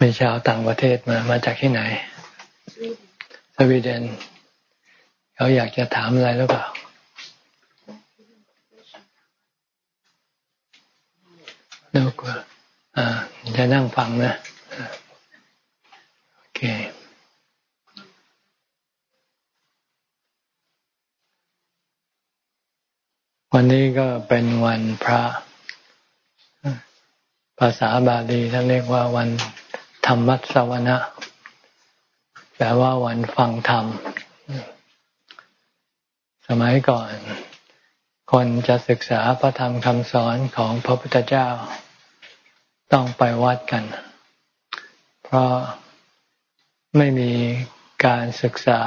มีชาวต่างประเทศมามาจากที่ไหน สวีเดน เขาอยากจะถามอะไรหรือเปล่าเลิกว่าอ่า จะนั่งฟังนะ โอเค วันนี้ก็เป็นวันพระ ภาษาบาลีท่านเรียกว่าวัน ธรรมัสวนะ แปลว่าวันฟังธรรม สมัยก่อน คนจะศึกษาพระธรรมคำสอนของพระพุทธเจ้า ต้องไปวัดกัน เพราะไม่มีการศึกษา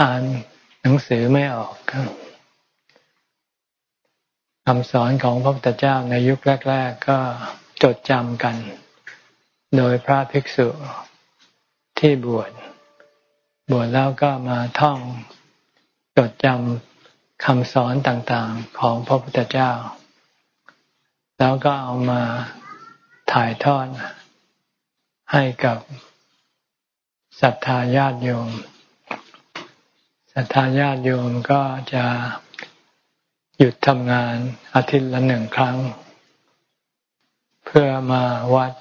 อ่านหนังสือไม่ออกคำสอนของพระพุทธเจ้าในยุคแรก ๆ ก็จดจำกัน โดยพระภิกษุที่บวชบวชแล้วก็มาท่องจดจำคำสอนต่างๆของพระพุทธเจ้า แล้วก็เอามาถ่ายทอดให้กับศรัทธาญาติโยมศรัทธาญาติโยมก็จะหยุดทำงานอาทิตย์ละหนึ่งครั้ง เพื่อมาวัด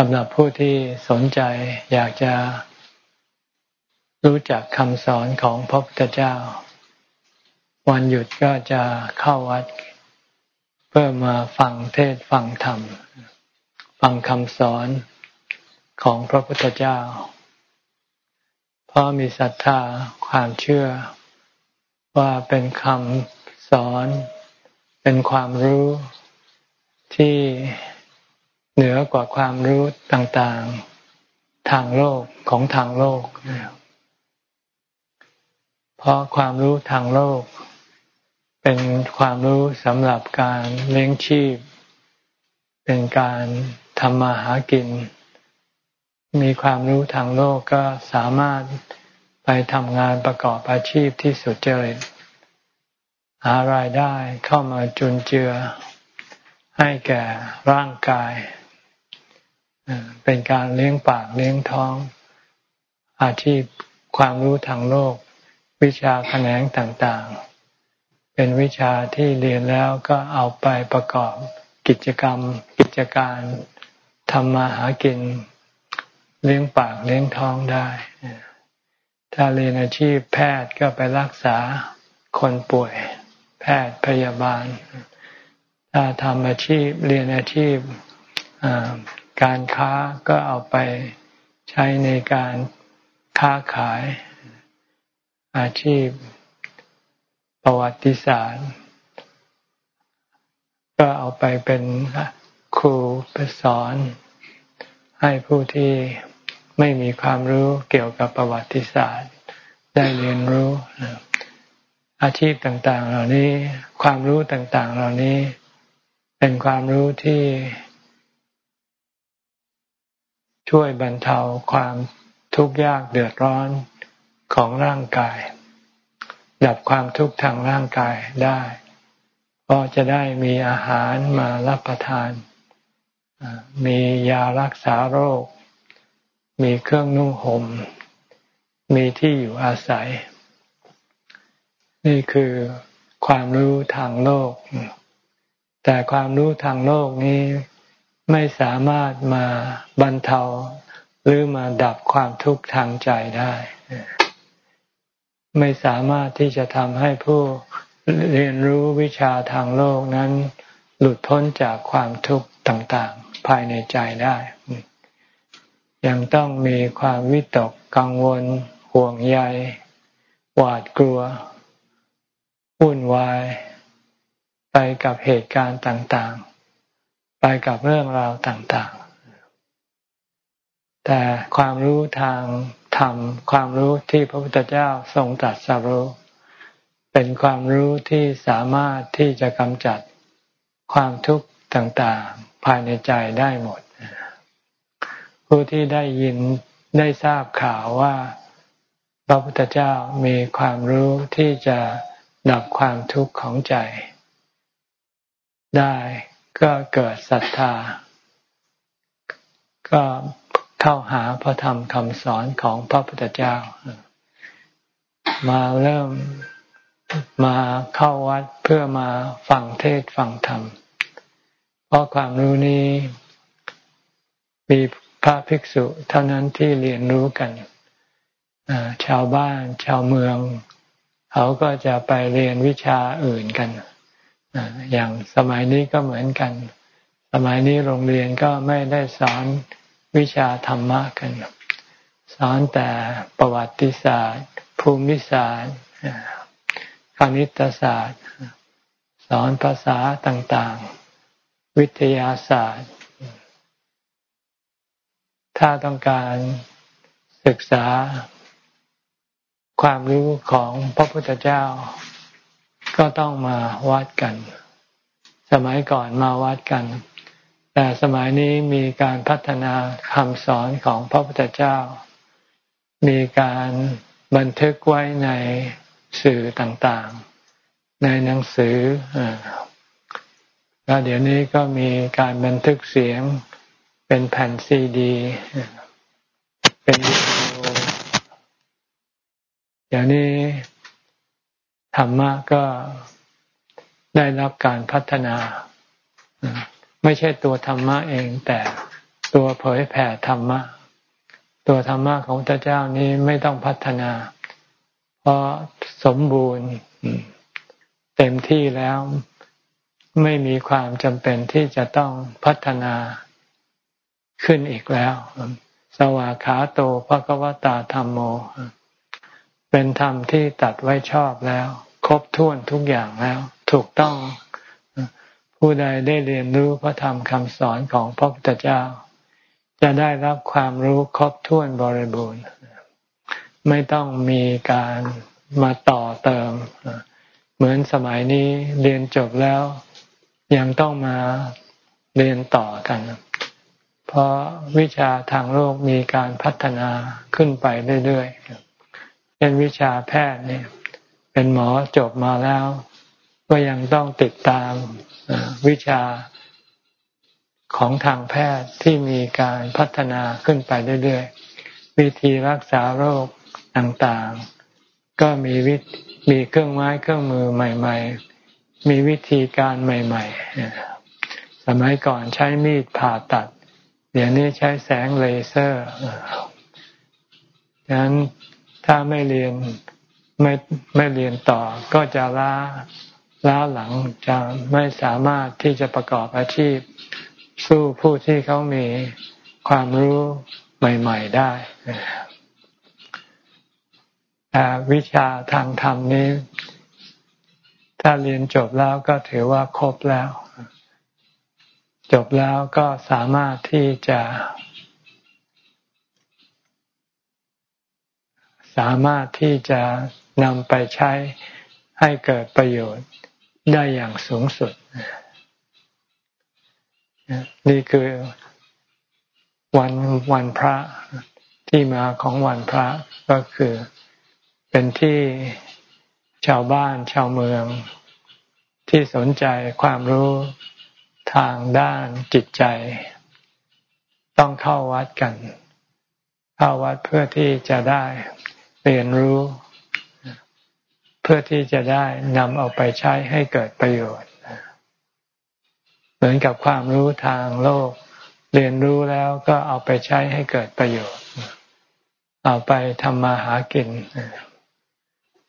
สำหรับผู้ที่สนใจอยากจะรู้จักคำสอนของพระพุทธเจ้า วันหยุดก็จะเข้าวัด เพื่อมาฟังเทศฟังธรรม ฟังคำสอนของพระพุทธเจ้า เพราะมีศรัทธาความเชื่อว่าเป็นคำสอน เป็นความรู้ที่ เหนือกว่าความรู้ต่างๆ ทางโลกของทางโลก เพราะความรู้ทางโลก เป็นความรู้สำหรับการเลี้ยงชีพ เป็นการทำมาหากิน มีความรู้ทางโลกก็สามารถไปทำงานประกอบอาชีพที่สุดจริตหารายได้เข้ามาจุนเจือให้แก่ร่างกาย เป็นการเลี้ยงปากเลี้ยงท้อง อาชีพความรู้ทางโลก วิชาแขนงต่างๆ เป็นวิชาที่เรียนแล้วก็เอาไปประกอบกิจกรรม กิจการทำมาหากินเลี้ยงปากเลี้ยงท้องได้ ถ้าเรียนอาชีพแพทย์ก็ไปรักษาคนป่วย แพทย์พยาบาล ถ้าทำอาชีพเรียนอาชีพ การค้าก็เอาไปใช้ในการค้าขาย อาชีพ ประวัติศาสตร์ ก็เอาไปเป็นครูไปสอน ให้ผู้ที่ไม่มีความรู้เกี่ยวกับประวัติศาสตร์ ได้เรียนรู้อาชีพต่าง ๆ เหล่านี้ ความรู้ต่าง ๆ เหล่านี้ เป็นความรู้ที่ ช่วยบรรเทาความทุกข์ยากเดือดร้อนของร่างกาย ดับความทุกข์ทางร่างกายได้ก็จะได้มีอาหารมารับประทาน มียารักษาโรค มีเครื่องนุ่งหม่ม มีที่อยู่อาศัย นี่คือความรู้ทางโลก แต่ความรู้ทางโลกนี้ ไม่สามารถมาบรรเทาหรือมาดับความทุกข์ทางใจได้ ไม่สามารถที่จะทำให้ผู้เรียนรู้วิชาทางโลกนั้น หลุดพ้นจากความทุกข์ต่างๆ ภายในใจได้ ยังต้องมีความวิตกกังวล ห่วงใย หวาดกลัววุ่นวาย ไปกับเหตุการณ์ต่างๆ ไปกับเรื่องราวต่างๆ แต่ความรู้ทางธรรม ความรู้ที่พระพุทธเจ้าทรงตรัสรู้ เป็นความรู้ที่สามารถที่จะกำจัดความทุกข์ต่างๆ ภายในใจได้หมด ผู้ที่ได้ยินได้ทราบข่าวว่าพระพุทธเจ้ามีความรู้ที่จะดับความทุกข์ของใจ ได้ ก็เกิดศรัทธา ก็เข้าหาพระธรรมคำสอนของพระพุทธเจ้า มาเริ่มมาเข้าวัดเพื่อมาฟังเทศฟังธรรม เพราะความรู้นี้มีพระภิกษุเท่านั้นที่เรียนรู้กัน ชาวบ้านชาวเมือง เขาก็จะไปเรียนวิชาอื่นกัน อย่างสมัยนี้ก็เหมือนกัน สมัยนี้โรงเรียนก็ไม่ได้สอนวิชาธรรมะกัน สอนแต่ประวัติศาสตร์ ภูมิศาสตร์คณิตศาสตร์ สอนภาษาต่างๆ วิทยาศาสตร์ ถ้าต้องการศึกษาความรู้ของพระพุทธเจ้า ก็ต้องมาวัดกัน สมัยก่อนมาวัดกัน แต่สมัยนี้มีการพัฒนาคำสอนของพระพุทธเจ้า มีการบันทึกไว้ในสื่อต่างๆ ในหนังสือแล้วเดี๋ยวนี้ก็มีการบันทึกเสียงเป็นแผ่นซีดี เป็นวิดีโอเดี๋ยวนี้ ธรรมะก็ได้รับการพัฒนา ไม่ใช่ตัวธรรมะเอง แต่ตัวเผยแผ่ธรรมะ ตัวธรรมะของพระเจ้านี้ไม่ต้องพัฒนา เพราะสมบูรณ์เต็มที่แล้วไม่มีความจำเป็นที่จะต้องพัฒนาขึ้นอีกแล้ว สวาขาโตภควตาธรรมโม เป็นธรรมที่ตัดไว้ชอบแล้ว ครบถ้วนทุกอย่างแล้ว ถูกต้องผู้ใดได้เรียนรู้พระธรรมคำสอนของพระพุทธเจ้า จะได้รับความรู้ครบถ้วนบริบูรณ์ ไม่ต้องมีการมาต่อเติม เหมือนสมัยนี้เรียนจบแล้ว ยังต้องมาเรียนต่อกัน เพราะวิชาทางโลกมีการพัฒนาขึ้นไปเรื่อยๆเช่นวิชาแพทย์เนี่ย เป็นหมอจบมาแล้ว ก็ยังต้องติดตามวิชาของทางแพทย์ที่มีการพัฒนาขึ้นไปเรื่อยๆ วิธีรักษาโรคต่างๆ ก็มีวิมีเครื่องไม้เครื่องมือใหม่ ๆ มีวิธีการใหม่ๆ สมัยก่อนใช้มีดผ่าตัด เดี๋ยวนี้ใช้แสงเลเซอร์ดังนั้นถ้าไม่เรียน ไม่ไม่เรียนต่อก็จะล้าล้าหลังจะไม่สามารถที่จะประกอบอาชีพ สู้ผู้ที่เขามีความรู้ใหม่ ๆได้แต่วิชาทางธรรมนี้ ถ้าเรียนจบแล้วก็ถือว่าครบแล้ว จบแล้วก็สามารถที่จะสามารถที่จะ นำไปใช้ให้เกิดประโยชน์ได้อย่างสูงสุด นี่คือวันวันพระที่มาของวันพระก็คือเป็นที่ชาวบ้านชาวเมือง ที่สนใจความรู้ทางด้านจิตใจ ต้องเข้าวัดกัน เข้าวัดเพื่อที่จะได้เรียนรู้ พื่อที่จะได้นำเอาไปใช้ให้เกิดประโยชน์ เหมือนกับความรู้ทางโลก เรียนรู้แล้วก็เอาไปใช้ให้เกิดประโยชน์ เอาไปทำมาหากิน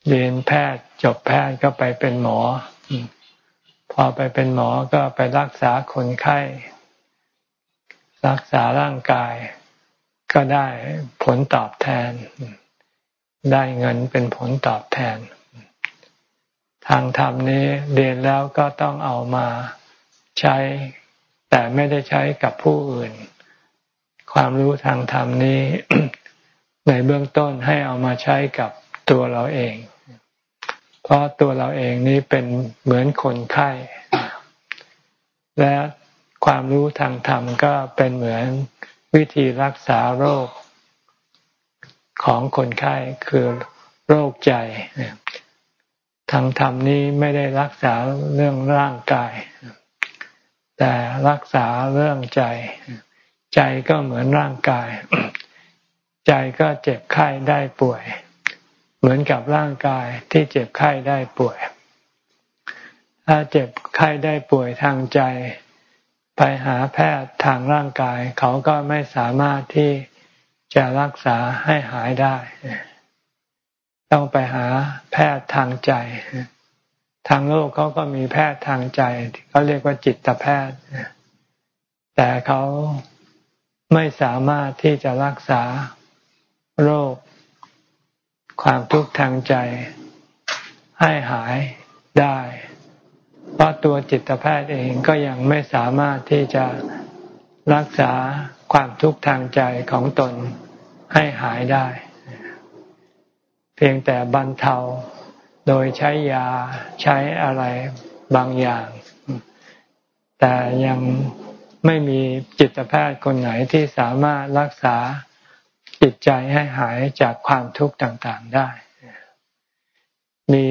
เรียนแพทย์จบแพทย์ก็ไปเป็นหมอ พอไปเป็นหมอก็ไปรักษาคนไข้ รักษาร่างกาย ก็ได้ผลตอบแทน ได้เงินเป็นผลตอบแทน ทางธรรมนี้เรียนแล้วก็ต้องเอามาใช้ แต่ไม่ได้ใช้กับผู้อื่น ความรู้ทางธรรมนี้ ในเบื้องต้นให้เอามาใช้กับตัวเราเอง เพราะตัวเราเองนี้เป็นเหมือนคนไข้ และความรู้ทางธรรมก็เป็นเหมือนวิธีรักษาโรคของคนไข้คือโรคใจ ทางธรรมนี้ไม่ได้รักษาเรื่องร่างกาย แต่รักษาเรื่องใจ ใจก็เหมือนร่างกาย ใจก็เจ็บไข้ได้ป่วย เหมือนกับร่างกายที่เจ็บไข้ได้ป่วย ถ้าเจ็บไข้ได้ป่วยทางใจ ไปหาแพทย์ทางร่างกาย เขาก็ไม่สามารถที่จะรักษาให้หายได้ ต้องไปหาแพทย์ทางใจ ทางโลกเขาก็มีแพทย์ทางใจเขาเรียกว่าจิตแพทย์ แต่เขาไม่สามารถที่จะรักษาโรค ความทุกข์ทางใจ ให้หายได้ เพราะตัวจิตแพทย์เองก็ยังไม่สามารถที่จะรักษาความทุกข์ทางใจของตนให้หายได้ เพียงแต่บรรเทาโดยใช้ยาใช้อะไรบางอย่าง แต่ยังไม่มีจิตแพทย์คนไหนที่สามารถรักษาจิตใจให้หายจากความทุกข์ต่างๆได้ มี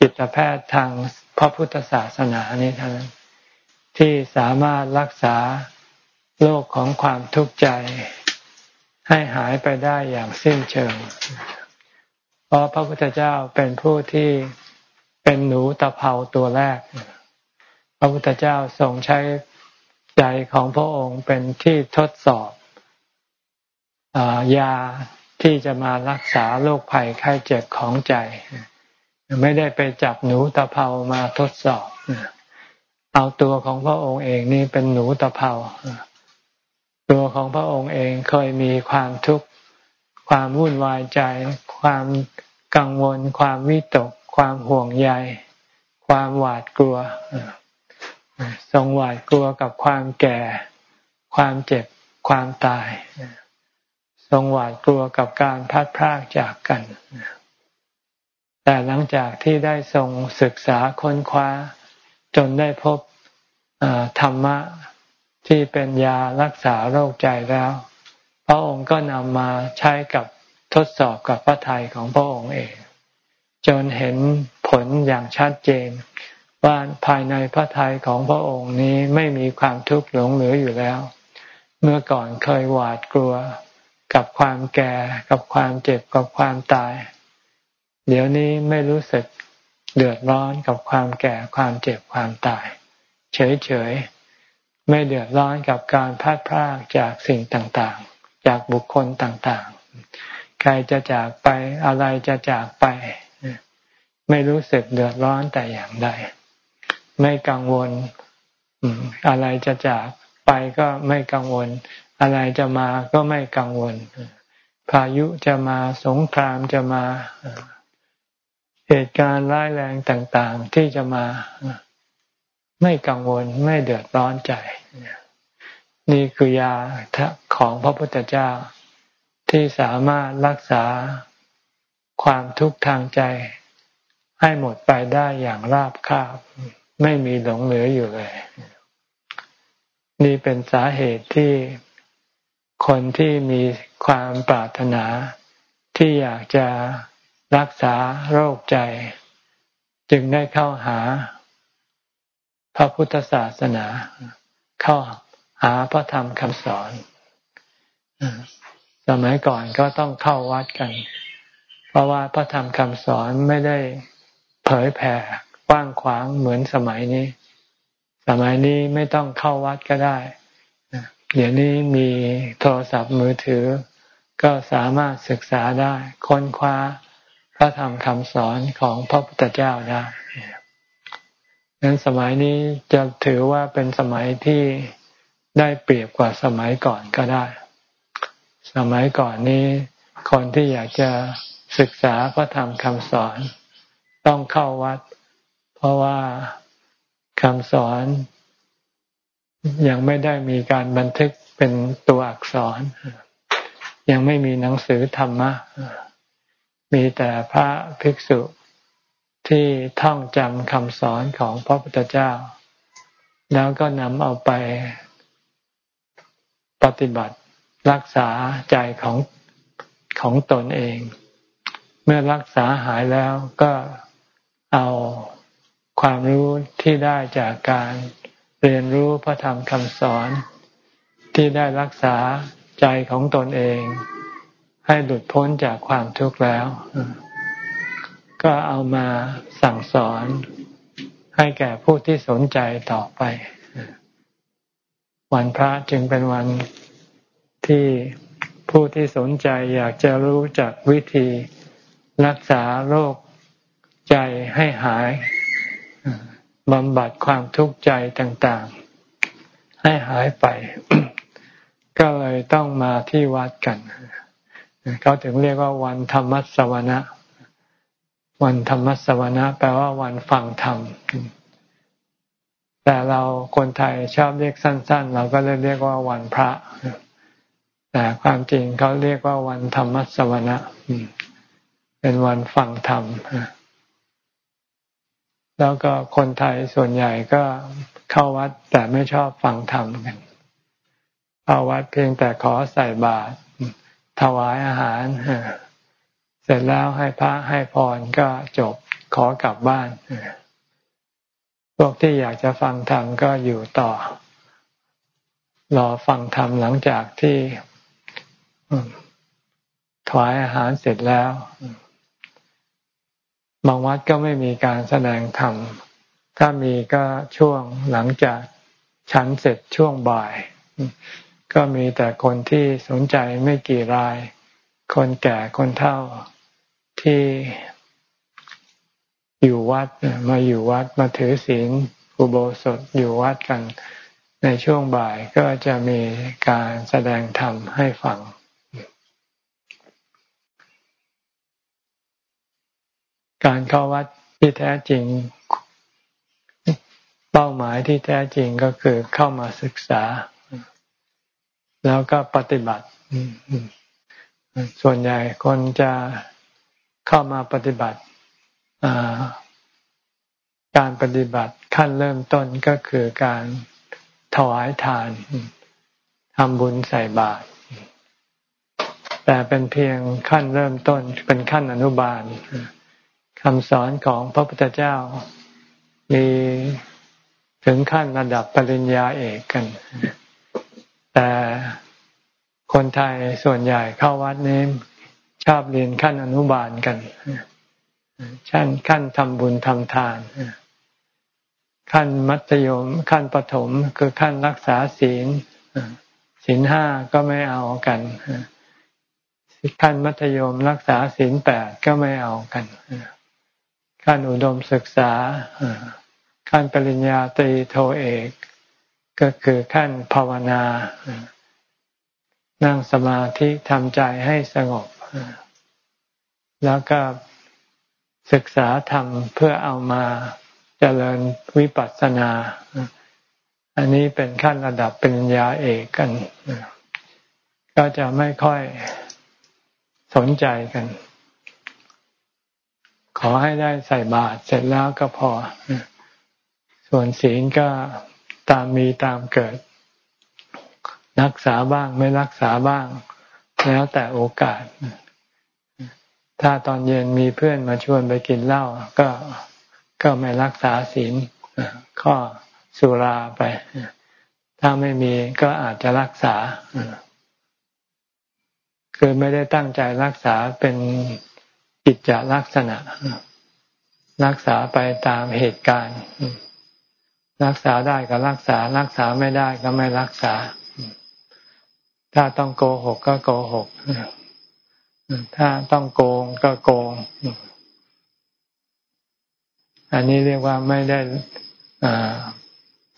จิตแพทย์ทางพระพุทธศาสนานี้เท่านั้นที่สามารถรักษาโรคของความทุกข์ใจ ให้หายไปได้อย่างสิ้นเชิง เพราะพระพุทธเจ้าเป็นผู้ที่เป็นหนูตะเภาตัวแรก พระพุทธเจ้าทรงใช้ใจของพระองค์เป็นที่ทดสอบยาที่จะมารักษาโรคภัยไข้เจ็บของใจ ไม่ได้ไปจับหนูตะเภามาทดสอบเอาตัวของพระองค์เองนี่เป็นหนูตะเภาตัวของพระองค์เองเคยมีความทุกข์ความวุ่นวายใจ ความกังวล ความวิตก ความห่วงใย ความหวาดกลัวทรงหวาดกลัวกับความแก่ ความเจ็บ ความตาย ทรงหวาดกลัวกับการพัดพรากจากกัน แต่หลังจากที่ได้ทรงศึกษาค้นคว้า จนได้พบธรรมะที่เป็นยารักษาโรคใจแล้ว พระองค์ก็นำมาใช้กับ ทดสอบกับพระทัยของพระองค์เอง จนเห็นผลอย่างชัดเจน ว่าภายในพระทัยของพระองค์นี้ไม่มีความทุกข์หลงเหลืออยู่แล้ว เมื่อก่อนเคยหวาดกลัวกับความแก่กับความเจ็บกับความตาย เดี๋ยวนี้ไม่รู้สึกเดือดร้อนกับความแก่ความเจ็บความตาย เฉยๆไม่เดือดร้อนกับการพัดพรากจากสิ่งต่างๆ จากบุคคลต่างๆ ใครจะจากไปอะไรจะจากไป ไม่รู้สึกเดือดร้อนแต่อย่างใด ไม่กังวลอะไรจะจากไปก็ไม่กังวล อะไรจะมาก็ไม่กังวล พายุจะมาสงครามจะมาเหตุการณ์ร้ายแรงต่างๆ ที่จะมาไม่กังวลไม่เดือดร้อนใจ นี่คือยาของพระพุทธเจ้า ที่สามารถรักษาความทุกข์ทางใจ ให้หมดไปได้อย่างราบคาบ ไม่มีหลงเหลืออยู่เลย นี่เป็นสาเหตุที่คนที่มีความปรารถนาที่อยากจะรักษาโรคใจ จึงได้เข้าหา พระพุทธศาสนา เข้าหาพระธรรมคำสอน สมัยก่อนก็ต้องเข้าวัดกัน เพราะว่าพระธรรมคำสอนไม่ได้เผยแผ่กว้างขวางเหมือนสมัยนี้ สมัยนี้ไม่ต้องเข้าวัดก็ได้เดี๋ยวนี้มีโทรศัพท์มือถือ ก็สามารถศึกษาได้ ค้นคว้าพระธรรมคำสอนของพระพุทธเจ้าได้ดังนั้นสมัยนี้จะถือว่าเป็นสมัยที่ได้เปรียบกว่าสมัยก่อนก็ได้ สมัยก่อนนี้ คนที่อยากจะศึกษาพระธรรมคำสอน ต้องเข้าวัด เพราะว่าคำสอน ยังไม่ได้มีการบันทึกเป็นตัวอักษร ยังไม่มีหนังสือธรรมะ มีแต่พระภิกษุที่ท่องจำคำสอนของพระพุทธเจ้า แล้วก็นำเอาไปปฏิบัติ รักษาใจของของตนเอง เมื่อรักษาหายแล้วก็เอาความรู้ที่ได้จากการเรียนรู้พระธรรมคำสอน ที่ได้รักษาใจของตนเอง ให้หลุดพ้นจากความทุกข์แล้ว ก็เอามาสั่งสอนให้แก่ผู้ที่สนใจต่อไป วันพระจึงเป็นวัน ที่ผู้ที่สนใจอยากจะรู้จักวิธีรักษาโรคใจให้หายบำบัดความทุกข์ใจต่างๆ ให้หายไป ก็เลยต้องมาที่วัดกัน เขาถึงเรียกว่าวันธรรมสวนะ วันธรรมสวนะแปลว่าวันฟังธรรม แต่เราคนไทยชอบเรียกสั้น ๆ เราก็เลยเรียกว่าวันพระ แต่ความจริงเขาเรียกว่าวันธรรมสวนะเป็นวันฟังธรรม แล้วก็คนไทยส่วนใหญ่ก็เข้าวัดแต่ไม่ชอบฟังธรรมกันเข้าวัดเพียงแต่ขอใส่บาตรถวายอาหาร เสร็จแล้วให้พระให้พรก็จบขอกลับบ้าน พวกที่อยากจะฟังธรรมก็อยู่ต่อรอฟังธรรมหลังจากที่ ถวายอาหารเสร็จแล้ว บางวัดก็ไม่มีการแสดงธรรม ถ้ามีก็ช่วงหลังจากฉันเสร็จช่วงบ่าย ก็มีแต่คนที่สนใจไม่กี่ราย คนแก่คนเฒ่าที่อยู่วัดมาอยู่วัดมาถือศีลอุโบสถอยู่วัดกัน ในช่วงบ่ายก็จะมีการแสดงธรรมให้ฟัง การเข้าวัดที่แท้จริง เป้าหมายที่แท้จริงก็คือเข้ามาศึกษา แล้วก็ปฏิบัติ ส่วนใหญ่คนจะเข้ามาปฏิบัติ การปฏิบัติขั้นเริ่มต้นก็คือการถวายทานทำบุญใส่บาตรแต่เป็นเพียงขั้นเริ่มต้นเป็นขั้นอนุบาล คำสอนของพระพุทธเจ้ามีถึงขั้นระดับปริญญาเอกกัน แต่คนไทยส่วนใหญ่เข้าวัดนี้ชอบเรียนขั้นอนุบาลกันชั้นขั้นทำบุญทำทาน ขั้นมัธยม ขั้นปฐมคือขั้นรักษาศีลศีลห้าก็ไม่เอากันขั้นมัธยมรักษาศีลแปดก็ไม่เอากัน ขั้นอุดมศึกษา ขั้นปริญญาตรีโทเอก ก็คือขั้นภาวนา นั่งสมาธิทำใจให้สงบ แล้วก็ศึกษาธรรมเพื่อเอามาเจริญวิปัสสนา อันนี้เป็นขั้นระดับปริญญาเอกกัน ก็จะไม่ค่อยสนใจกัน ขอให้ได้ใส่บาตรเสร็จแล้วก็พอ ส่วนศีลก็ตามมีตามเกิด รักษาบ้างไม่รักษาบ้าง แล้วแต่โอกาส ถ้าตอนเย็นมีเพื่อนมาชวนไปกินเหล้าก็ก็ไม่รักษาศีลข้อสุราไป ถ้าไม่มีก็อาจจะรักษาคือไม่ได้ตั้งใจรักษาเป็น กิจจลักษณะ รักษาไปตามเหตุการณ์ รักษาได้ก็รักษา รักษาไม่ได้ก็ไม่รักษา ถ้าต้องโกหกก็โกหก ถ้าต้องโกงก็โกง อันนี้เรียกว่าไม่ได้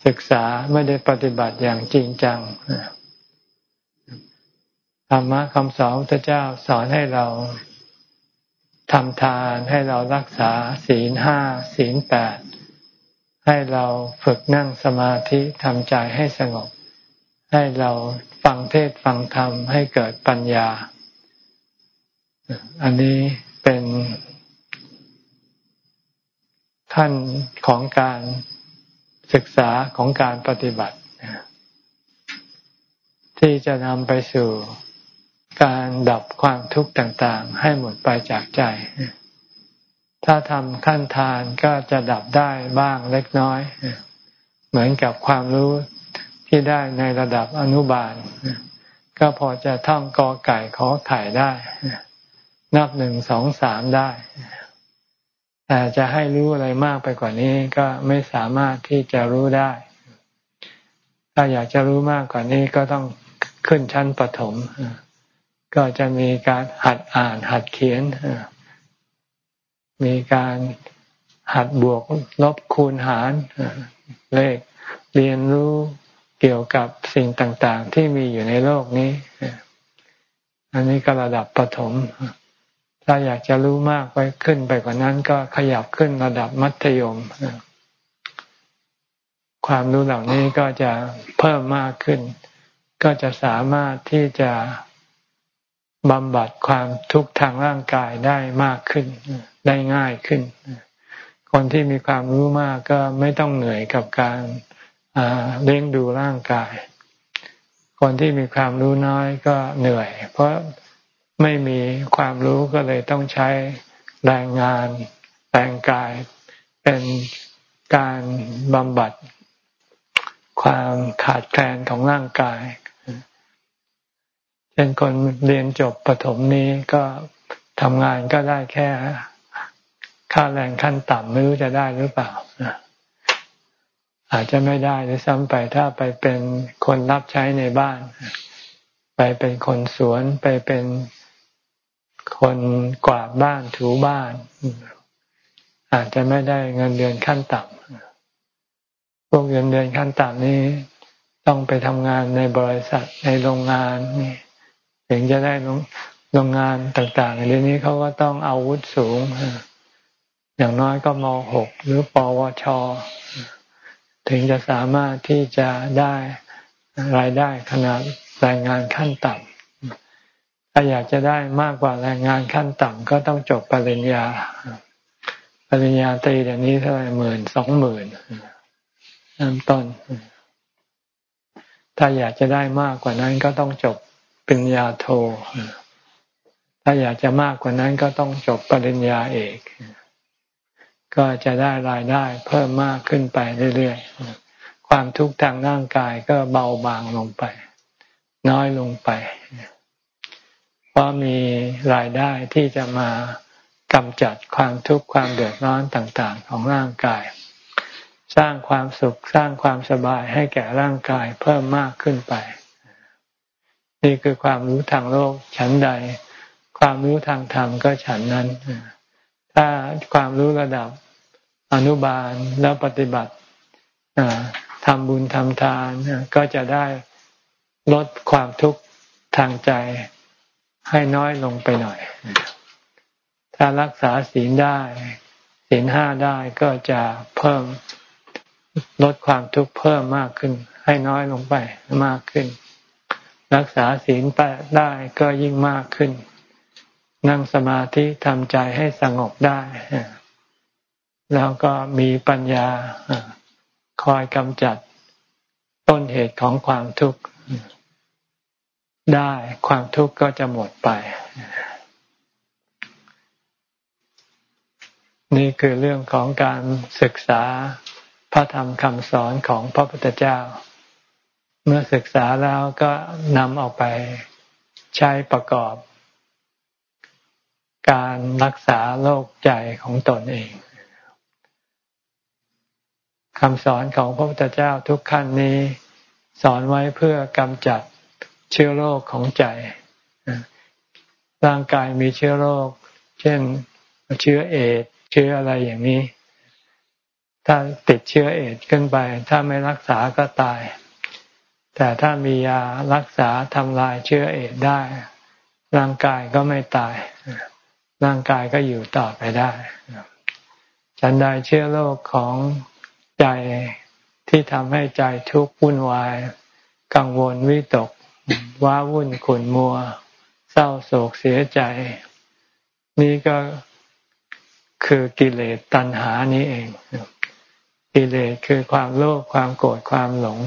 ศึกษาไม่ได้ปฏิบัติอย่างจริงจังธรรมะคำสอนพระเจ้าสอนให้เรา ทำทานให้เรารักษาศีลห้าศีลแปดให้เราฝึกนั่งสมาธิทำใจให้สงบ ให้เราฟังเทศฟังธรรมให้เกิดปัญญา อันนี้เป็นขั้นของการศึกษาของการปฏิบัติ ที่จะนำไปสู่ การดับความทุกข์ต่างๆ ให้หมดไปจากใจ ถ้าทำขั้นทานก็จะดับได้บ้างเล็กน้อย เหมือนกับความรู้ที่ได้ในระดับอนุบาล ก็พอจะท่องกอไก่ขอไข่ได้ นับหนึ่งสองสามได้ แต่จะให้รู้อะไรมากไปกว่านี้ก็ไม่สามารถที่จะรู้ได้ ถ้าอยากจะรู้มากกว่านี้ก็ต้องขึ้นชั้นปฐม ก็จะมีการหัดอ่านหัดเขียน มีการหัดบวกลบคูณหารเลขเรียนรู้เกี่ยวกับสิ่งต่างๆ ที่มีอยู่ในโลกนี้ อันนี้ก็ระดับปฐม ถ้าอยากจะรู้มากไปขึ้นไปกว่านั้น ก็ขยับขึ้นระดับมัธยม ความรู้เหล่านี้ก็จะเพิ่มมากขึ้น ก็จะสามารถที่จะ บำบัดความทุกข์ทางร่างกายได้มากขึ้น ได้ง่ายขึ้น คนที่มีความรู้มากก็ไม่ต้องเหนื่อยกับการเลี้ยงดูร่างกาย คนที่มีความรู้น้อยก็เหนื่อย เพราะไม่มีความรู้ก็เลยต้องใช้แรงงานแรงกายเป็นการบำบัดความขาดแคลนของร่างกาย เช่นคนเรียนจบประถมนี้ก็ทำงานก็ได้แค่ค่าแรงขั้นต่ำไม่รู้จะได้หรือเปล่าอาจจะไม่ได้หรือซ้ำไปถ้าไปเป็นคนรับใช้ในบ้าน ไปเป็นคนสวนไปเป็นคนกวาดบ้านถูบ้าน อาจจะไม่ได้เงินเดือนขั้นต่ำพวกเงินเดือนขั้นต่ำนี้ต้องไปทำงานในบริษัทในโรงงานนี่ ถึงจะได้โรงงานต่างๆเดี๋ยวนี้เขาก็ต้องอาวุฒิสูง อย่างน้อยก็ม .6 หรือปวช ถึงจะสามารถที่จะได้รายได้ขนาดแรงงานขั้นต่ำถ้าอยากจะได้มากกว่าแรงงานขั้นต่ำก็ต้องจบปริญญา ปริญญาตรีเดี๋ยวนี้เท่าไหร่หมื่นสองหมื่นเริ่มต้น ถ้าอยากจะได้มากกว่านั้นก็ต้องจบ ปริญญาโท ถ้าอยากจะมากกว่านั้นก็ต้องจบปริญญาเอก ก็จะได้รายได้เพิ่มมากขึ้นไปเรื่อยๆ ความทุกข์ทางร่างกายก็เบาบางลงไป น้อยลงไป เพราะมีรายได้ที่จะมากำจัดความทุกข์ความเดือดร้อนต่างๆ ของร่างกาย สร้างความสุขสร้างความสบายให้แก่ร่างกายเพิ่มมากขึ้นไป นี่คือความรู้ทางโลกฉันใด ความรู้ทางธรรมก็ฉันนั้น ถ้าความรู้ระดับอนุบาลแล้วปฏิบัติทำบุญทำทานก็จะได้ลดความทุกข์ทางใจให้น้อยลงไปหน่อย ถ้ารักษาศีลได้ศีลห้าได้ก็จะเพิ่มลดความทุกข์เพิ่มมากขึ้น ให้น้อยลงไปมากขึ้น รักษาศีลแปดได้ก็ยิ่งมากขึ้น นั่งสมาธิทำใจให้สงบได้ แล้วก็มีปัญญาคอยกำจัดต้นเหตุของความทุกข์ได้ความทุกข์ก็จะหมดไป นี่คือเรื่องของการศึกษาพระธรรมคำสอนของพระพุทธเจ้า เมื่อศึกษาแล้วก็นำออกไปใช้ประกอบ การรักษาโรคใจของตนเองคำสอนของพระพุทธเจ้าทุกขั้นนี้ สอนไว้เพื่อกำจัดเชื้อโรคของใจ ร่างกายมีเชื้อโรค เช่นเชื้อเอดเชื้ออะไรอย่างนี้ ถ้าติดเชื้อเอดขึ้นไป ถ้าไม่รักษาก็ตาย แต่ถ้ามียารักษาทำลายเชื้อเอดได้ ร่างกายก็ไม่ตาย ร่างกายก็อยู่ต่อไปได้ฉันใดเชื้อโรคของใจที่ทำให้ใจทุกข์วุ่นวาย กังวลวิตก ว้าวุ่นขุ่นมัว เศร้าโศกเสียใจ นี่ก็คือกิเลสตัณหานี้เอง กิเลสคือความโลภความโกรธความหลง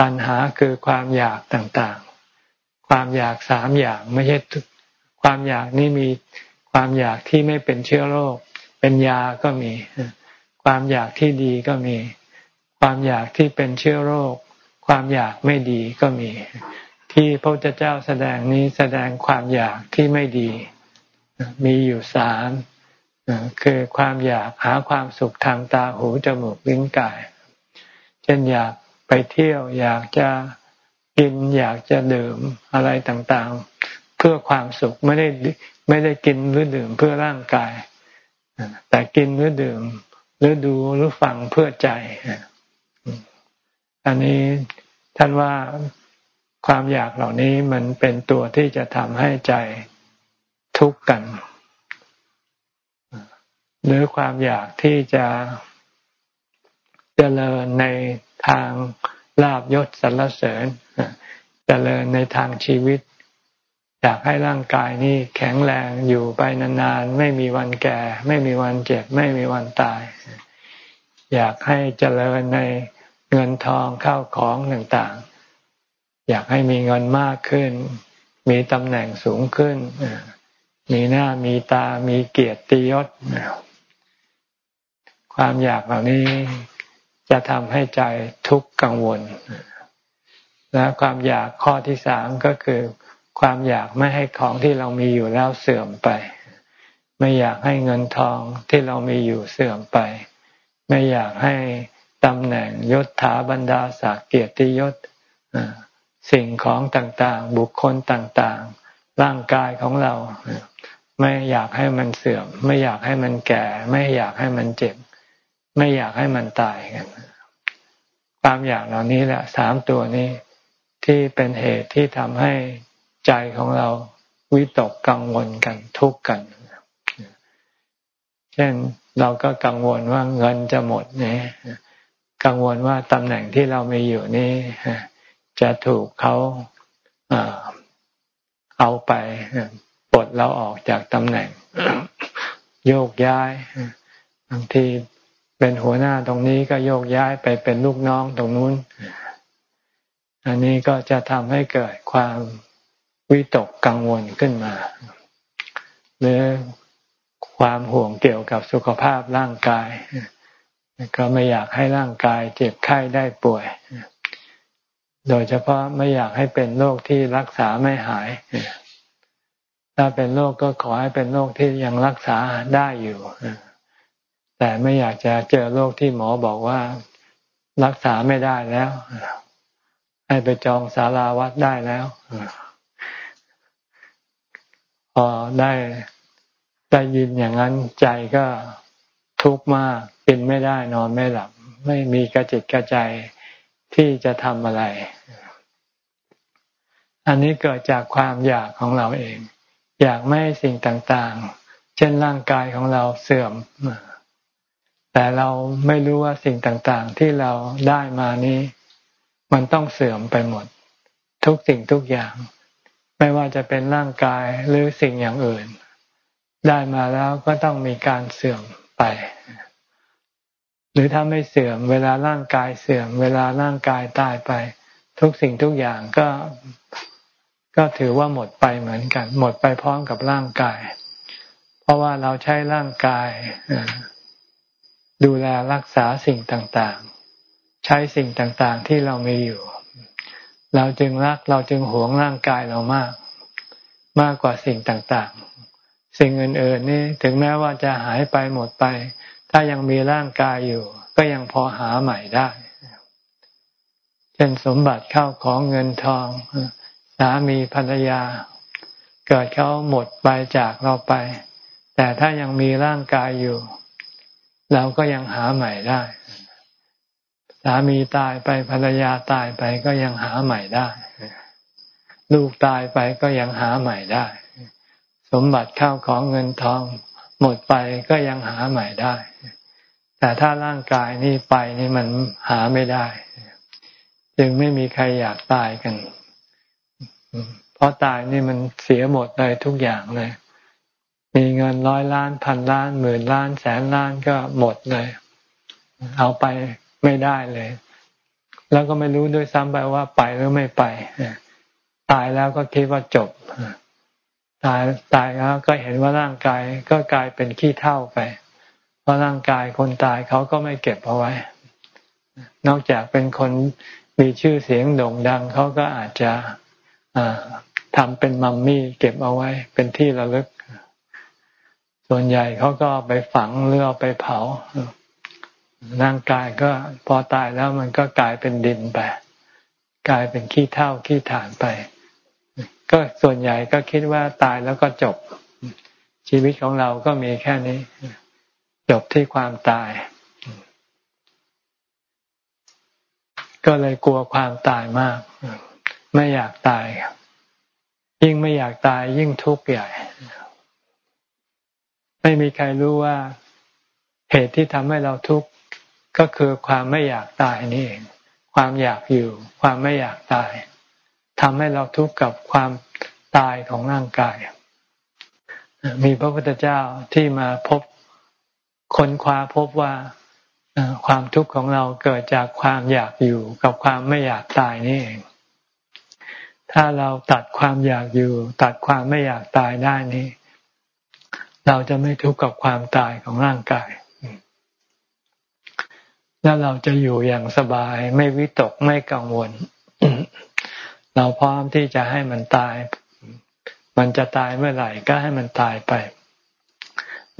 ตัณหาคือความอยากต่างๆ ความอยากสามอย่างไม่ใช่ความอยากนี่มีความอยากที่ไม่เป็นเชื้อโรค เป็นยาก็มี ความอยากที่ดีก็มี ความอยากที่เป็นเชื้อโรค ความอยากไม่ดีก็มี ที่พระพุทธเจ้าแสดงนี้แสดงความอยากที่ไม่ดี มีอยู่สามคือความอยากหาความสุขทางตาหูจมูกลิ้นกาย เช่นอยาก ไปเที่ยวอยากจะกินอยากจะดื่มอะไรต่างๆ เพื่อความสุขไม่ได้ไม่ได้กินหรือดื่มเพื่อร่างกาย แต่กินหรือดื่ม หรือดูหรือฟังเพื่อใจ อันนี้ท่านว่าความอยากเหล่านี้มันเป็นตัวที่จะทำให้ใจทุกข์กัน หรือความอยากที่จะ เจริญในทางลาบยศสรรเสริญเจริญในทางชีวิต อยากให้ร่างกายนี้แข็งแรงอยู่ไปนานๆ ไม่มีวันแก่ ไม่มีวันเจ็บ ไม่มีวันตาย อยากให้เจริญในเงินทองเข้าของต่างๆ อยากให้มีเงินมากขึ้น มีตำแหน่งสูงขึ้น มีหน้ามีตามีเกียรติยศความอยากเหล่านี้ จะทำให้ใจทุกข์กังวล และความอยากข้อที่สามก็คือ ความอยากไม่ให้ของที่เรามีอยู่แล้วเสื่อมไป ไม่อยากให้เงินทองที่เรามีอยู่เสื่อมไป ไม่อยากให้ตำแหน่งยศถาบรรดาศักดิ์เกียรติยศสิ่งของต่างๆ บุคคลต่างๆ ร่างกายของเรา ไม่อยากให้มันเสื่อม ไม่อยากให้มันแก่ ไม่อยากให้มันเจ็บ ไม่อยากให้มันตายกันความอยากเหล่านี้แหละสามตัวนี้ที่เป็นเหตุที่ทำให้ใจของเราวิตกกังวลกันทุกข์กัน เช่นเราก็กังวลว่าเงินจะหมดเนี่ยกังวลว่าตำแหน่งที่เรามีอยู่นี่จะถูกเขาเอาไปปลดเราออกจากตำแหน่ง โยกย้ายบางที เป็นหัวหน้าตรงนี้ก็โยกย้ายไปเป็นลูกน้องตรงนู้น อันนี้ก็จะทำให้เกิดความวิตกกังวลขึ้นมา หรือความห่วงเกี่ยวกับสุขภาพร่างกาย ก็ไม่อยากให้ร่างกายเจ็บไข้ได้ป่วย โดยเฉพาะไม่อยากให้เป็นโรคที่รักษาไม่หาย ถ้าเป็นโรคก็ขอให้เป็นโรคที่ยังรักษาได้อยู่ แต่ไม่อยากจะเจอโรคที่หมอบอกว่ารักษาไม่ได้แล้ว ให้ไปจองสาราวัดได้แล้วพอได้ได้ยินอย่างนั้นใจก็ทุกข์มากกินไม่ได้นอนไม่หลับ ไม่มีกระจิตกระใจที่จะทำอะไร อันนี้เกิดจากความอยากของเราเอง อยากไม่ให้สิ่งต่างๆ เช่นร่างกายของเราเสื่อม แต่เราไม่รู้ว่าสิ่งต่างๆ ที่เราได้มานี้ มันต้องเสื่อมไปหมด ทุกสิ่งทุกอย่าง ไม่ว่าจะเป็นร่างกายหรือสิ่งอย่างอื่น ได้มาแล้วก็ต้องมีการเสื่อมไป หรือถ้าไม่เสื่อม เวลาร่างกายเสื่อม เวลาร่างกายตายไป ทุกสิ่งทุกอย่างก็ก็ถือว่าหมดไปเหมือนกัน หมดไปพร้อมกับร่างกาย เพราะว่าเราใช้ร่างกาย ดูแลรักษาสิ่งต่างๆ ใช้สิ่งต่างๆที่เรามีอยู่ เราจึงรักเราจึงหวงร่างกายเรามาก มากกว่าสิ่งต่างๆ สิ่งอื่นๆนี่ถึงแม้ว่าจะหายไปหมดไป ถ้ายังมีร่างกายอยู่ ก็ยังพอหาใหม่ได้ เช่นสมบัติเข้าของเงินทองสามีภรรยา เกิดเขาหมดไปจากเราไป แต่ถ้ายังมีร่างกายอยู่ เราก็ยังหาใหม่ได้ สามีตายไปภรรยาตายไปก็ยังหาใหม่ได้ ลูกตายไปก็ยังหาใหม่ได้ สมบัติเข้าของเงินทอง หมดไปก็ยังหาใหม่ได้ แต่ถ้าร่างกายนี่ไปนี่มันหาไม่ได้ จึงไม่มีใครอยากตายกัน เพราะตายนี่มันเสียหมดเลยทุกอย่างเลย มีเงินร้อยล้านพันล้านหมื่นล้านแสนล้านก็หมดเลย เอาไปไม่ได้เลย แล้วก็ไม่รู้ด้วยซ้ำไปว่าไปหรือไม่ไปตายแล้วก็คิดว่าจบตายตายแล้วก็เห็นว่าร่างกายก็กลายเป็นขี้เท่าไป เพราะร่างกายคนตายเขาก็ไม่เก็บเอาไว้ นอกจากเป็นคนมีชื่อเสียงโด่งดังเขาก็อาจจะทำเป็นมัมมี่เก็บเอาไว้ เป็นที่ระลึก ส่วนใหญ่เขาก็ไปฝังหรือเอาไปเผาร่างกายก็พอตายแล้วมันก็กลายเป็นดินไป กลายเป็นขี้เท่าขี้ฐานไป ก็ส่วนใหญ่ก็คิดว่าตายแล้วก็จบ ชีวิตของเราก็มีแค่นี้ จบที่ความตาย ก็เลยกลัวความตายมาก ไม่อยากตาย ยิ่งไม่อยากตายยิ่งทุกข์ใหญ่ ไม่มีใครรู้ว่าเหตุที่ทำให้เราทุกข์ก็คือความไม่อยากตายนี่เองความอยากอยู่ ความไม่อยากตายทำให้เราทุกข์กับความตายของร่างกาย มีพระพุทธเจ้าที่มาพบค้นคว้าพบว่าความทุกข์ของเราเกิดจากความอยากอยู่กับความไม่อยากตายนี่เองถ้าเราตัดความอยากอยู่ ตัดความไม่อยากตายได้นี้ เราจะไม่ทุกข์กับความตายของร่างกาย แล้วเราจะอยู่อย่างสบายไม่วิตกไม่กังวล เราพร้อมที่จะให้มันตาย มันจะตายเมื่อไหร่ก็ให้มันตายไป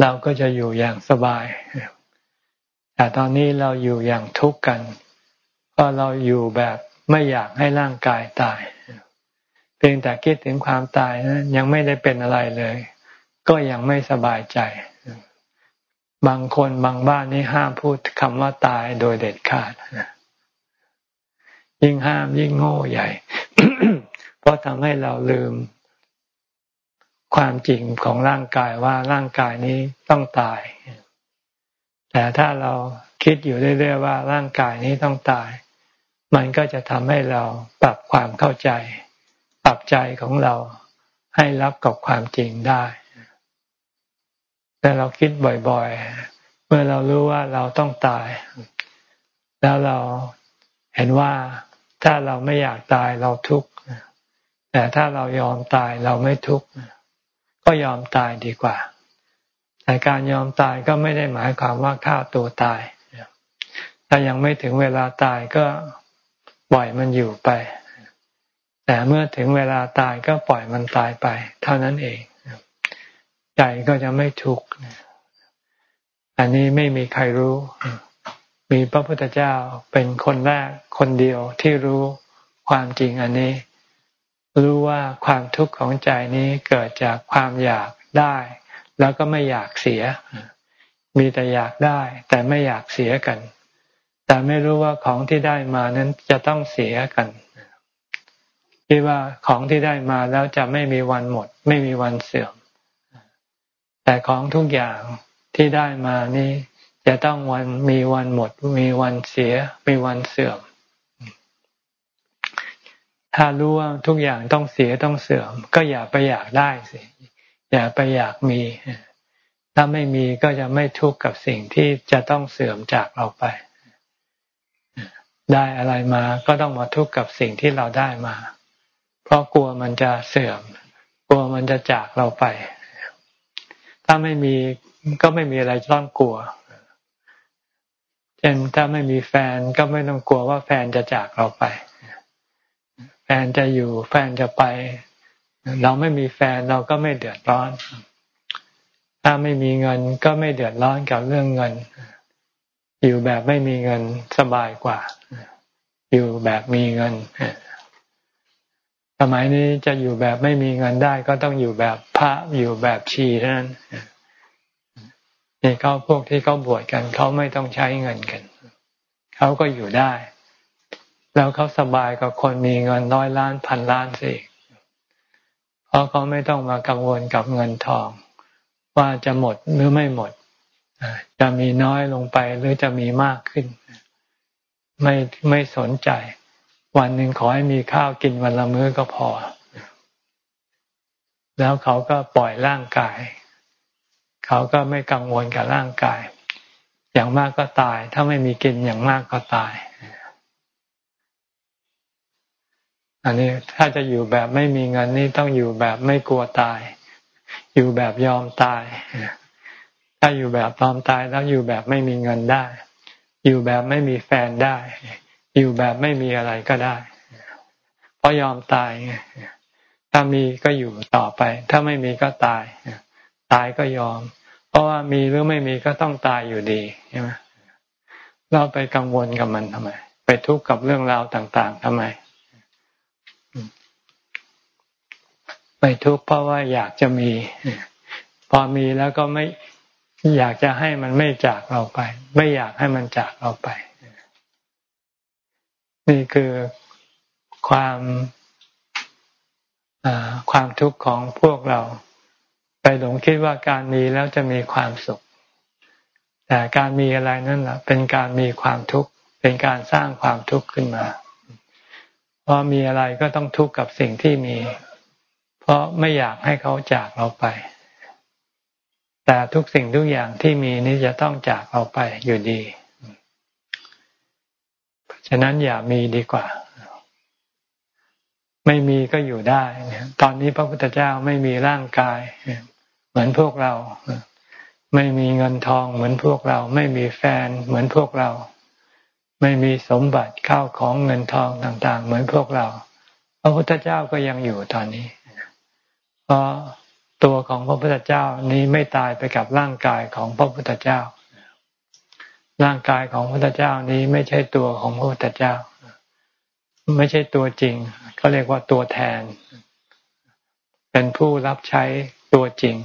เราก็จะอยู่อย่างสบาย แต่ตอนนี้เราอยู่อย่างทุกข์กัน เพราะเราอยู่แบบไม่อยากให้ร่างกายตาย เพียงแต่คิดถึงความตายนะยังไม่ได้เป็นอะไรเลย ก็ยังไม่สบายใจ บางคนบางบ้านนี่ห้ามพูดคำว่าตายโดยเด็ดขาดยิ่งห้ามยิ่งโง่ใหญ่ เพราะทำให้เราลืมความจริงของร่างกายว่าร่างกายนี้ต้องตาย แต่ถ้าเราคิดอยู่เรื่อยๆว่าร่างกายนี้ต้องตาย มันก็จะทำให้เราปรับความเข้าใจ ปรับใจของเราให้รับกับความจริงได้ แต่เราคิดบ่อยๆ เมื่อเรารู้ว่าเราต้องตาย แล้วเราเห็นว่าถ้าเราไม่อยากตายเราทุกข์แต่ถ้าเรายอมตายเราไม่ทุกข์ก็ยอมตายดีกว่า แต่การยอมตายก็ไม่ได้หมายความว่าฆ่าตัวตาย ถ้ายังไม่ถึงเวลาตายก็ปล่อยมันอยู่ไป แต่เมื่อถึงเวลาตายก็ปล่อยมันตายไป เท่านั้นเอง ใจก็จะไม่ทุกข์อันนี้ไม่มีใครรู้ มีพระพุทธเจ้าเป็นคนแรกคนเดียวที่รู้ความจริงอันนี้ รู้ว่าความทุกข์ของใจนี้เกิดจากความอยากได้ แล้วก็ไม่อยากเสีย มีแต่อยากได้ แต่ไม่อยากเสียกัน แต่ไม่รู้ว่าของที่ได้มานั้นจะต้องเสียกันคิดว่าของที่ได้มาแล้วจะไม่มีวันหมด ไม่มีวันเสื่อม แต่ของทุกอย่างที่ได้มานี้จะต้องวันมีวันหมด มีวันเสีย มีวันเสื่อม ถ้ารู้ว่าทุกอย่างต้องเสียต้องเสื่อม ก็อย่าไปอยากได้สิอย่าไปอยากมี ถ้าไม่มีก็จะไม่ทุกข์กับสิ่งที่จะต้องเสื่อมจากเราไป ได้อะไรมาก็ต้องมาทุกข์กับสิ่งที่เราได้มา เพราะกลัวมันจะเสื่อม กลัวมันจะจากเราไป ถ้าไม่มีก็ไม่มีอะไรต้องกลัวเช่นถ้าไม่มีแฟนก็ไม่ต้องกลัวว่าแฟนจะจากเราไป แฟนจะอยู่แฟนจะไป เราไม่มีแฟนเราก็ไม่เดือดร้อน ถ้าไม่มีเงินก็ไม่เดือดร้อนกับเรื่องเงิน อยู่แบบไม่มีเงินสบายกว่า อยู่แบบมีเงิน สมัยนี้จะอยู่แบบไม่มีเงินได้ ก็ต้องอยู่แบบพระอยู่แบบชีเท่านั้นนี่เขาพวกที่เขาบวชกันเขาไม่ต้องใช้เงินกันเขาก็อยู่ได้ แล้วเขาสบายกับคนมีเงินร้อยล้านพันล้านสิเพราะเขาไม่ต้องมากังวลกับเงินทอง ว่าจะหมดหรือไม่หมดจะมีน้อยลงไปหรือจะมีมากขึ้น ไม่ไม่สนใจ วันหนึ่งขอให้มีข้าวกินวันละมื้อก็พอ แล้วเขาก็ปล่อยร่างกาย เขาก็ไม่กังวลกับร่างกาย อย่างมากก็ตาย ถ้าไม่มีกินอย่างมากก็ตาย อันนี้ถ้าจะอยู่แบบไม่มีเงินนี่ต้องอยู่แบบไม่กลัวตาย อยู่แบบยอมตาย ถ้าอยู่แบบยอมตายแล้วอยู่แบบไม่มีเงินได้ อยู่แบบไม่มีแฟนได้ อยู่แบบไม่มีอะไรก็ได้ เพราะยอมตายไงถ้ามีก็อยู่ต่อไป ถ้าไม่มีก็ตาย ตายก็ยอม เพราะว่ามีหรือไม่มีก็ต้องตายอยู่ดีใช่ไหมเราไปกังวลกับมันทำไม ไปทุกข์กับเรื่องราวต่างๆทำไม ไปทุกข์เพราะว่าอยากจะมี พอมีแล้วก็ไม่อยากจะให้มันไม่จากเราไป ไม่อยากให้มันจากเราไป นี่คือความความทุกข์ของพวกเรา ไปหลงคิดว่าการมีแล้วจะมีความสุข แต่การมีอะไรนั่นแหละเป็นการมีความทุกข์เป็นการสร้างความทุกข์ขึ้นมาเพราะมีอะไรก็ต้องทุกข์กับสิ่งที่มี เพราะไม่อยากให้เขาจากเราไป แต่ทุกสิ่งทุกอย่างที่มีนี้จะต้องจากเราไปอยู่ดี ฉะนั้นอย่ามีดีกว่า ไม่มีก็อยู่ได้ตอนนี้พระพุทธเจ้าไม่มีร่างกาย เหมือนพวกเรา ไม่มีเงินทองเหมือนพวกเรา ไม่มีแฟนเหมือนพวกเรา ไม่มีสมบัติข้าวของเงินทองต่าง ๆ เหมือนพวกเรา พระพุทธเจ้าก็ยังอยู่ตอนนี้เพราะตัวของพระพุทธเจ้านี้ไม่ตายไปกับร่างกายของพระพุทธเจ้า ร่างกายของพระพุทธเจ้านี้ไม่ใช่ตัวของพระพุทธเจ้า ไม่ใช่ตัวจริงเขาเรียกว่าตัวแทน เป็นผู้รับใช้ตัวจริง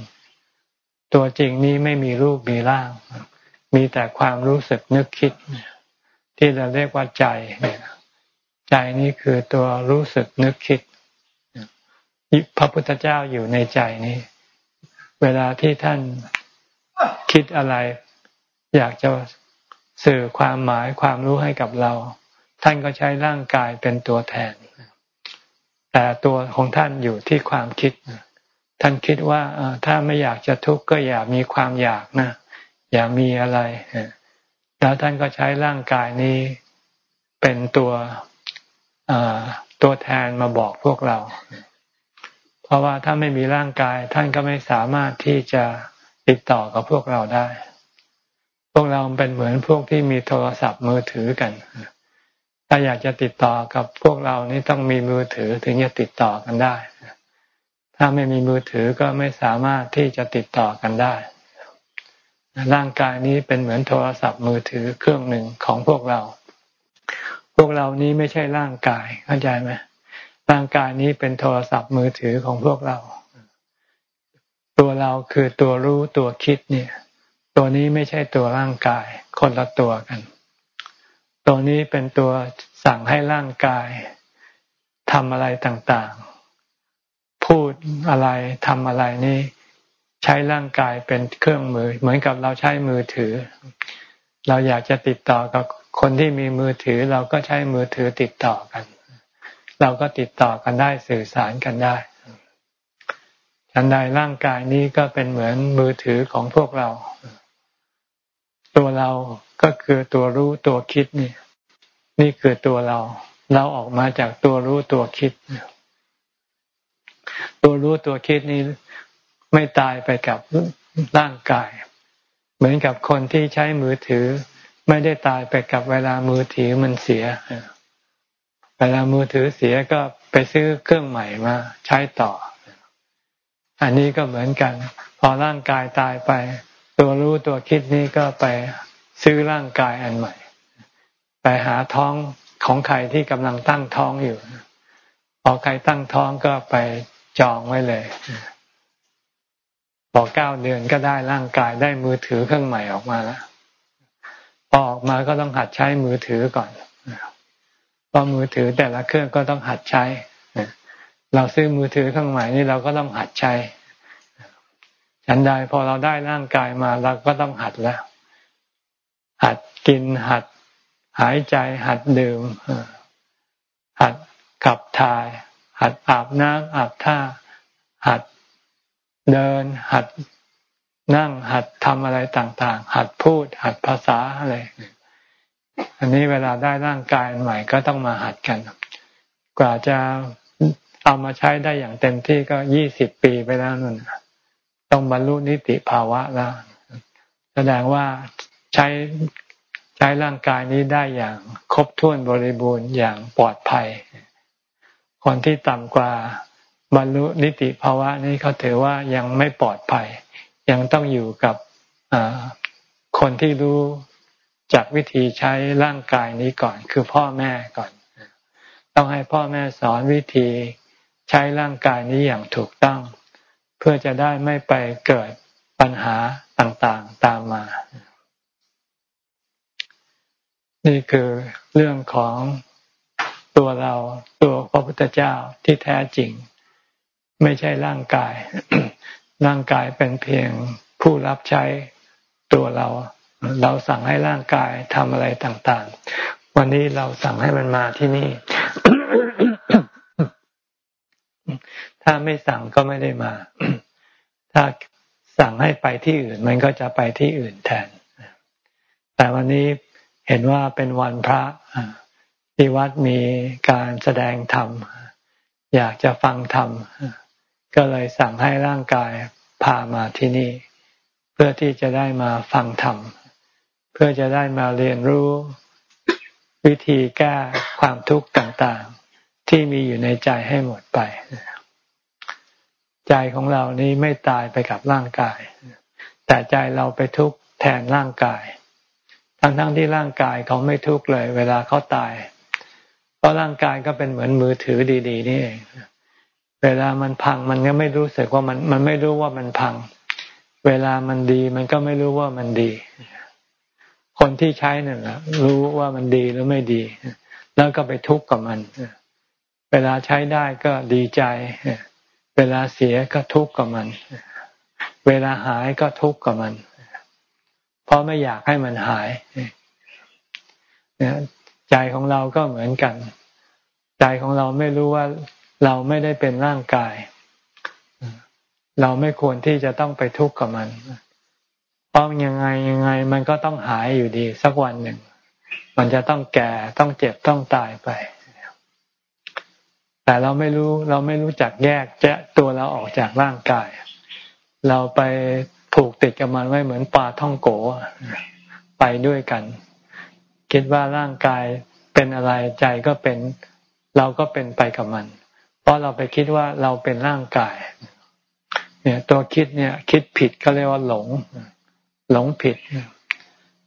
ตัวจริงนี้ไม่มีรูปมีร่าง มีแต่ความรู้สึกนึกคิด ที่เราเรียกว่าใจ ใจนี้คือตัวรู้สึกนึกคิด พระพุทธเจ้าอยู่ในใจนี้ เวลาที่ท่านคิดอะไร อยากจะ สื่อความหมายความรู้ให้กับเรา ท่านก็ใช้ร่างกายเป็นตัวแทน แต่ตัวของท่านอยู่ที่ความคิด ท่านคิดว่าถ้าไม่อยากจะทุกข์ก็อย่ามีความอยากนะ อย่ามีอะไร แล้วท่านก็ใช้ร่างกายนี้เป็นตัวตัวแทนมาบอกพวกเรา เพราะว่าถ้าไม่มีร่างกาย ท่านก็ไม่สามารถที่จะติดต่อกับพวกเราได้ พวกเราเป็นเหมือนพวกที่มีโทรศัพท์มือถือกัน ถ้าอยากจะติดต่อกับพวกเรานี่ต้องมีมือถือถึงจะติดต่อกันได้ ถ้าไม่มีมือถือก็ไม่สามารถที่จะติดต่อกันได้ ร่างกายนี้เป็นเหมือนโทรศัพท์มือถือเครื่องหนึ่งของพวกเรา พวกเรานี้ไม่ใช่ร่างกายเข้าใจไหมร่างกายนี้เป็นโทรศัพท์มือถือของพวกเรา ตัวเราคือตัวรู้ตัวคิดเนี่ย ตัวนี้ไม่ใช่ตัวร่างกาย คนละตัวกัน ตัวนี้เป็นตัวสั่งให้ร่างกายทำอะไรต่างๆ พูดอะไรทำอะไรนี่ใช้ร่างกายเป็นเครื่องมือ เหมือนกับเราใช้มือถือ เราอยากจะติดต่อกับคนที่มีมือถือ เราก็ใช้มือถือติดต่อกัน เราก็ติดต่อกันได้สื่อสารกันได้ฉันใดร่างกายนี้ก็เป็นเหมือนมือถือของพวกเรา ตัวเราก็คือตัวรู้ตัวคิดนี่ นี่คือตัวเรา เราออกมาจากตัวรู้ตัวคิด ตัวรู้ตัวคิดนี้ไม่ตายไปกับร่างกาย เหมือนกับคนที่ใช้มือถือ ไม่ได้ตายไปกับเวลามือถือมันเสียเวลามือถือเสียก็ไปซื้อเครื่องใหม่มาใช้ต่อ อันนี้ก็เหมือนกัน พอร่างกายตายไป ตัวรู้ตัวคิดนี้ก็ไปซื้อร่างกายอันใหม่ ไปหาท้องของใครที่กำลังตั้งท้องอยู่พอใครตั้งท้องก็ไปจองไว้เลยพอเก้าเดือนก็ได้ร่างกายได้มือถือเครื่องใหม่ออกมาแล้วพอออกมาก็ต้องหัดใช้มือถือก่อนเพราะมือถือแต่ละเครื่องก็ต้องหัดใช้เราซื้อมือถือเครื่องใหม่นี่เราก็ต้องหัดใช้ ฉันใดพอเราได้ร่างกายมาเราก็ต้องหัดแล้ว หัดกินหัดหายใจ หัดดื่มหัดขับถ่าย หัดอาบน้ำอาบท่า หัดเดิน หัดนั่งหัดทำอะไรต่างๆ หัดพูด หัดภาษาอะไร อันนี้เวลาได้ร่างกายใหม่ก็ต้องมาหัดกัน กว่าจะเอามาใช้ได้อย่างเต็มที่ก็ยี่สิบปีไปแล้วนั่น ต้องบรรลุนิติภาวะแล้วแสดงว่าใช้ใช้ร่างกายนี้ได้อย่างครบถ้วนบริบูรณ์อย่างปลอดภัย คนที่ต่ำกว่าบรรลุนิติภาวะนี้เขาถือว่ายังไม่ปลอดภัย ยังต้องอยู่กับคนที่รู้จากวิธีใช้ร่างกายนี้ก่อน คือพ่อแม่ก่อน ต้องให้พ่อแม่สอนวิธีใช้ร่างกายนี้อย่างถูกต้อง เพื่อจะได้ไม่ไปเกิดปัญหาต่างๆตามมา นี่คือเรื่องของตัวเราตัวพระพุทธเจ้าที่แท้จริง ไม่ใช่ร่างกาย ร่างกายเป็นเพียงผู้รับใช้ตัวเรา เราสั่งให้ร่างกายทำอะไรต่างๆ วันนี้เราสั่งให้มันมาที่นี่ ถ้าไม่สั่งก็ไม่ได้มา ถ้าสั่งให้ไปที่อื่น มันก็จะไปที่อื่นแทน แต่วันนี้เห็นว่าเป็นวันพระที่วัดมีการแสดงธรรม อยากจะฟังธรรม ก็เลยสั่งให้ร่างกายพามาที่นี่ เพื่อที่จะได้มาฟังธรรม เพื่อจะได้มาเรียนรู้วิธีแก้ความทุกข์ต่างๆ ที่มีอยู่ในใจให้หมดไป ใจของเรานี้ไม่ตายไปกับร่างกาย แต่ใจเราไปทุกข์แทนร่างกาย ทั้งๆทที่ร่างกายเขาไม่ทุกข์เลย เวลาเขาตาย เพราะร่างกายก็เป็นเหมือนมือถือดี ๆ นี่เองเวลามันพังมันก็ไม่รู้สึกว่ามันมันไม่รู้ว่ามันพัง เวลามันดีมันก็ไม่รู้ว่ามันดี คนที่ใช้นี่แหละรู้ว่ามันดีหรือไม่ดี แล้วก็ไปทุกข์กับมันเวลาใช้ได้ก็ดีใจ เวลาเสียก็ทุกข์กับมัน เวลาหายก็ทุกข์กับมัน เพราะไม่อยากให้มันหายใจของเราก็เหมือนกัน ใจของเราไม่รู้ว่าเราไม่ได้เป็นร่างกาย เราไม่ควรที่จะต้องไปทุกข์กับมันเพราะยังไงยังไง มันก็ต้องหายอยู่ดี สักวันหนึ่ง มันจะต้องแก่ต้องเจ็บต้องตายไป แต่เราไม่รู้เราไม่รู้จักแยกแจะตัวเราออกจากร่างกาย เราไปผูกติดกับมันไว้เหมือนปลาท่องโกไปด้วยกัน คิดว่าร่างกายเป็นอะไรใจก็เป็นเราก็เป็นไปกับมัน เพราะเราไปคิดว่าเราเป็นร่างกาย เนี่ยตัวคิดเนี่ย คิดผิดก็เรียกว่าหลง หลงผิด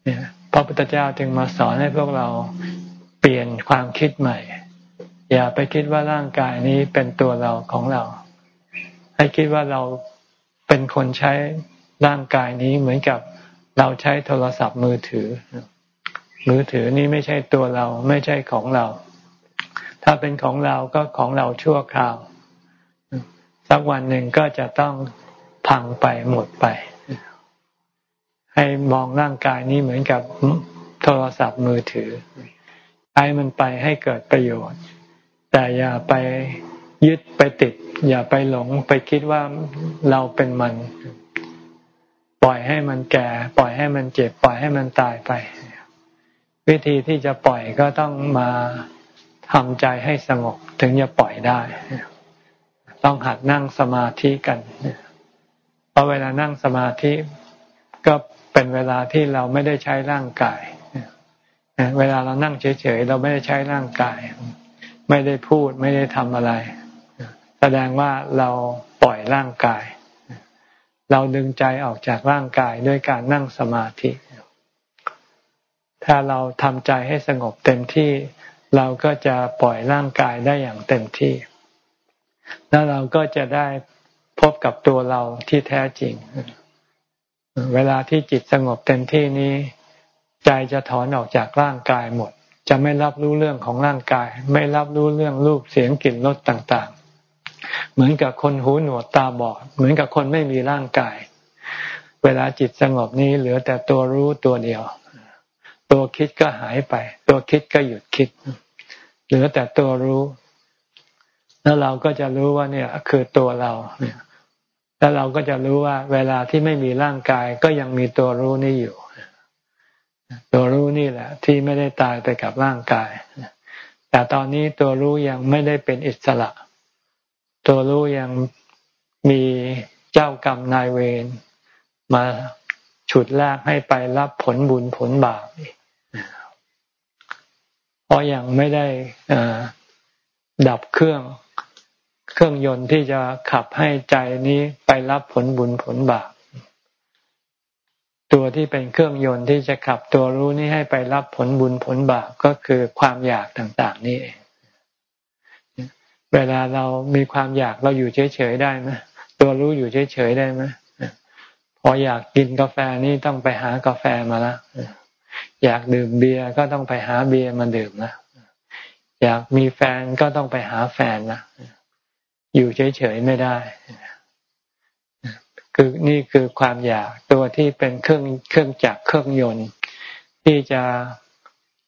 เนี่ยพระพุทธเจ้าจึงมาสอนให้พวกเราเปลี่ยนความคิดใหม่ อย่าไปคิดว่าร่างกายนี้เป็นตัวเราของเรา ให้คิดว่าเราเป็นคนใช้ร่างกายนี้เหมือนกับเราใช้โทรศัพท์มือถือ มือถือนี้ไม่ใช่ตัวเราไม่ใช่ของเรา ถ้าเป็นของเราก็ของเราชั่วคราว สักวันหนึ่งก็จะต้องพังไปหมดไป ให้มองร่างกายนี้เหมือนกับโทรศัพท์มือถือ ใช้มันไปให้เกิดประโยชน์ แต่อย่าไปยึดไปติด อย่าไปหลงไปคิดว่าเราเป็นมัน ปล่อยให้มันแก่ ปล่อยให้มันเจ็บ ปล่อยให้มันตายไป วิธีที่จะปล่อยก็ต้องมาทำใจให้สงบถึงจะปล่อยได้ ต้องหัดนั่งสมาธิกันเพราะเวลานั่งสมาธิก็เป็นเวลาที่เราไม่ได้ใช้ร่างกาย เวลาเรานั่งเฉยๆเราไม่ได้ใช้ร่างกาย ไม่ได้พูดไม่ได้ทำอะไร แสดงว่าเราปล่อยร่างกาย เราดึงใจออกจากร่างกายด้วยการนั่งสมาธิ ถ้าเราทำใจให้สงบเต็มที่ เราก็จะปล่อยร่างกายได้อย่างเต็มที่ แล้วเราก็จะได้พบกับตัวเราที่แท้จริง เวลาที่จิตสงบเต็มที่นี้ ใจจะถอนออกจากร่างกายหมด จะไม่รับรู้เรื่องของร่างกาย ไม่รับรู้เรื่องรูปเสียงกลิ่นรสต่างๆ เหมือนกับคนหูหนวกตาบอด เหมือนกับคนไม่มีร่างกาย เวลาจิตสงบนี้เหลือแต่ตัวรู้ตัวเดียว ตัวคิดก็หายไป ตัวคิดก็หยุดคิด เหลือแต่ตัวรู้ แล้วเราก็จะรู้ว่าเนี่ย คือตัวเราเนี่ยแล้วเราก็จะรู้ว่า เวลาที่ไม่มีร่างกายก็ยังมีตัวรู้นี่อยู่ ตัวรู้นี่แหละ ที่ไม่ได้ตายไปกับร่างกาย แต่ตอนนี้ตัวรู้ยังไม่ได้เป็นอิสระ ตัวรู้ยังมีเจ้ากรรมนายเวรมาฉุดลากให้ไปรับผลบุญผลบาปเพราะยังไม่ได้ดับเครื่องเครื่องยนต์ที่จะขับให้ใจนี้ไปรับผลบุญผลบาป ตัวที่เป็นเครื่องยนต์ที่จะขับตัวรู้นี้ให้ไปรับผลบุญผลบาปก็คือความอยากต่าง ๆ นี่เองเวลาเรามีความอยากเราอยู่เฉยๆได้ไหมตัวรู้อยู่เฉยๆได้ไหมพออยากกินกาแฟนี่ต้องไปหากาแฟมาละอยากดื่มเบียร์ก็ต้องไปหาเบียร์มาดื่มนะอยากมีแฟนก็ต้องไปหาแฟนนะอยู่เฉยๆไม่ได้ คือนี่คือความอยากตัวที่เป็นเครื่องเครื่องจักรเครื่องยนต์ ที่จะ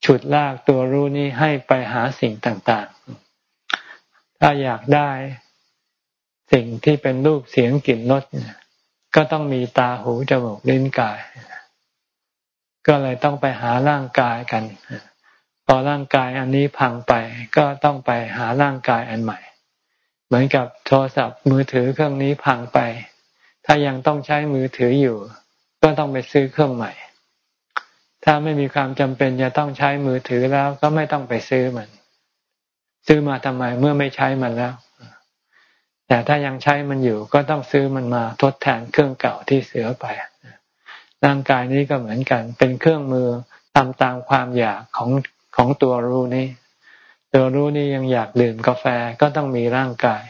ฉุดลากตัวรู้นี้ให้ไปหาสิ่งต่างๆ ถ้าอยากได้สิ่งที่เป็นรูปเสียงกลิ่นรสก็ต้องมีตาหูจมูกลิ้นกาย ก็เลยต้องไปหาร่างกายกัน พอร่างกายอันนี้พังไป ก็ต้องไปหาร่างกายอันใหม่ เหมือนกับโทรศัพท์มือถือเครื่องนี้พังไป ถ้ายังต้องใช้มือถืออยู่ ก็ต้องไปซื้อเครื่องใหม่ ถ้าไม่มีความจำเป็นจะต้องใช้มือถือแล้วก็ไม่ต้องไปซื้อมัน ซื้อมาทำไมเมื่อไม่ใช้มันแล้ว แต่ถ้ายังใช้มันอยู่ ก็ต้องซื้อมันมาทดแทนเครื่องเก่าที่เสือไป ร่างกายนี้ก็เหมือนกัน เป็นเครื่องมือทำตามความอยากของของตัวรู้นี้ ตัวรู้นี้ยังอยากดื่มกาแฟก็ต้องมีร่างกาย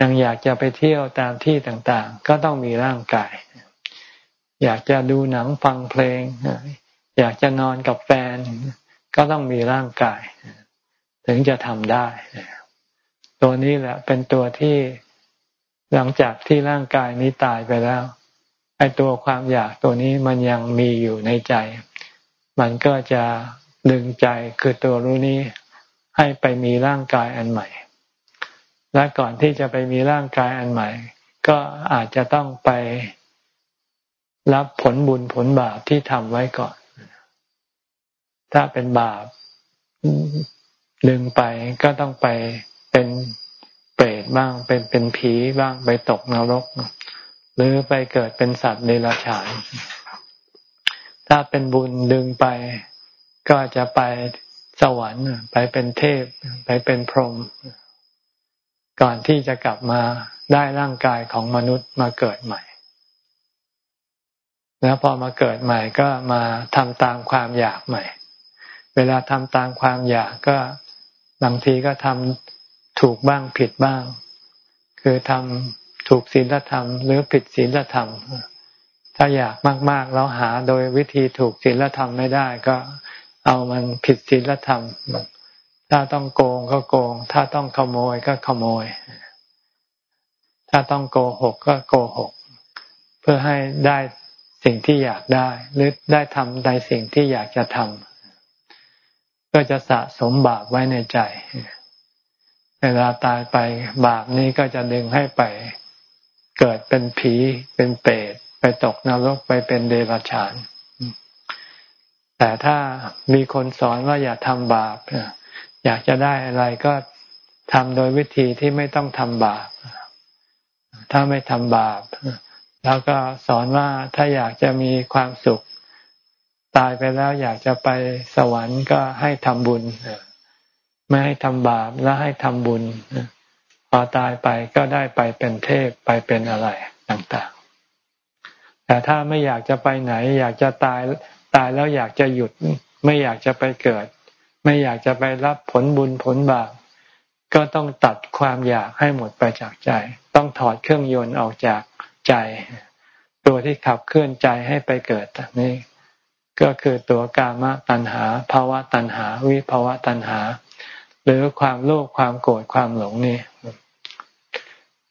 ยังอยากจะไปเที่ยวตามที่ต่างๆ ก็ต้องมีร่างกาย อยากจะดูหนังฟังเพลง อยากจะนอนกับแฟน ก็ต้องมีร่างกาย ถึงจะทำได้ ตัวนี้แหละเป็นตัวที่หลังจากที่ร่างกายนี้ตายไปแล้วไอ้ตัวความอยากตัวนี้มันยังมีอยู่ในใจ มันก็จะดึงใจคือตัวรู้นี้ให้ไปมีร่างกายอันใหม่ และก่อนที่จะไปมีร่างกายอันใหม่ ก็อาจจะต้องไปรับผลบุญผลบาปที่ทำไว้ก่อน ถ้าเป็นบาปดึงไปก็ต้องไปเป็นเปรตบ้าง เป็นเป็นผีบ้างไปตกนรก หรือไปเกิดเป็นสัตว์เดรัจฉานถ้าเป็นบุญดึงไป ก็จะไปสวรรค์ไปเป็นเทพ ไปเป็นพรหม ก่อนที่จะกลับมาได้ร่างกายของมนุษย์มาเกิดใหม่ แล้วพอมาเกิดใหม่ก็มาทำตามความอยากใหม่ เวลาทำตามความอยากก็บางทีก็ทำถูกบ้างผิดบ้าง คือทำถูกศีลธรรม หรือผิดศีลธรรม ถ้าอยากมากๆแล้วหาโดยวิธีถูกศีลธรรมไม่ได้ก็เอามันผิดศีลธรรม ถ้าต้องโกงก็โกง ถ้าต้องขโมยก็ขโมย ถ้าต้องโกหกก็โกหก เพื่อให้ได้สิ่งที่อยากได้ หรือได้ทำในสิ่งที่อยากจะทำก็จะสะสมบาปไว้ในใจ เวลาตายไปบาปนี้ก็จะดึงให้ไปเกิดเป็นผีเป็นเปรตไปตกนรกไปเป็นเดรัจฉาน แต่ถ้ามีคนสอนว่าอย่าทำบาป อยากจะได้อะไรก็ทำโดยวิธีที่ไม่ต้องทำบาป ถ้าไม่ทำบาป แล้วก็สอนว่าถ้าอยากจะมีความสุข ตายไปแล้วอยากจะไปสวรรค์ก็ให้ทำบุญ ไม่ให้ทำบาปและให้ทำบุญ พอตายไปก็ได้ไปเป็นเทพไปเป็นอะไรต่างๆ แต่ถ้าไม่อยากจะไปไหน อยากจะตายตายแล้วอยากจะหยุด ไม่อยากจะไปเกิด ไม่อยากจะไปรับผลบุญผลบาปก็ต้องตัดความอยากให้หมดไปจากใจ ต้องถอดเครื่องยนต์ออกจากใจ ตัวที่ขับเคลื่อนใจให้ไปเกิดนี่ก็คือตัวกามตัณหาภาวะตัณหา วิภาวะตัณหา หรือความโลภความโกรธความหลงนี่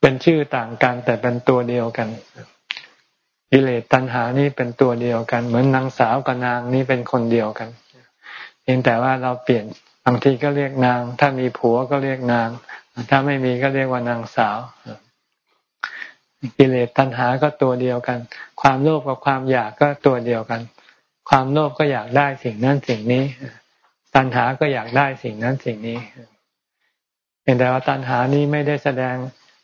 เป็นชื่อต่างกันแต่เป็นตัวเดียวกันกิเลสตัณหานี่เป็นตัวเดียวกัน เหมือนนางสาวกับนางนี่เป็นคนเดียวกัน เพียงแต่ว่าเราเปลี่ยนบางทีก็เรียกนาง ถ้ามีผัวก็เรียกนาง ถ้าไม่มีก็เรียกว่านางสาวกิเลสตัณหาก็ตัวเดียวกัน ความโลภกับความอยากก็ตัวเดียวกัน ความโลภก็อยากได้สิ่งนั้นสิ่งนี้ ตัณหาก็อยากได้สิ่งนั้นสิ่งนี้เห็นแต่ว่าตัณหานี้ไม่ได้แสดง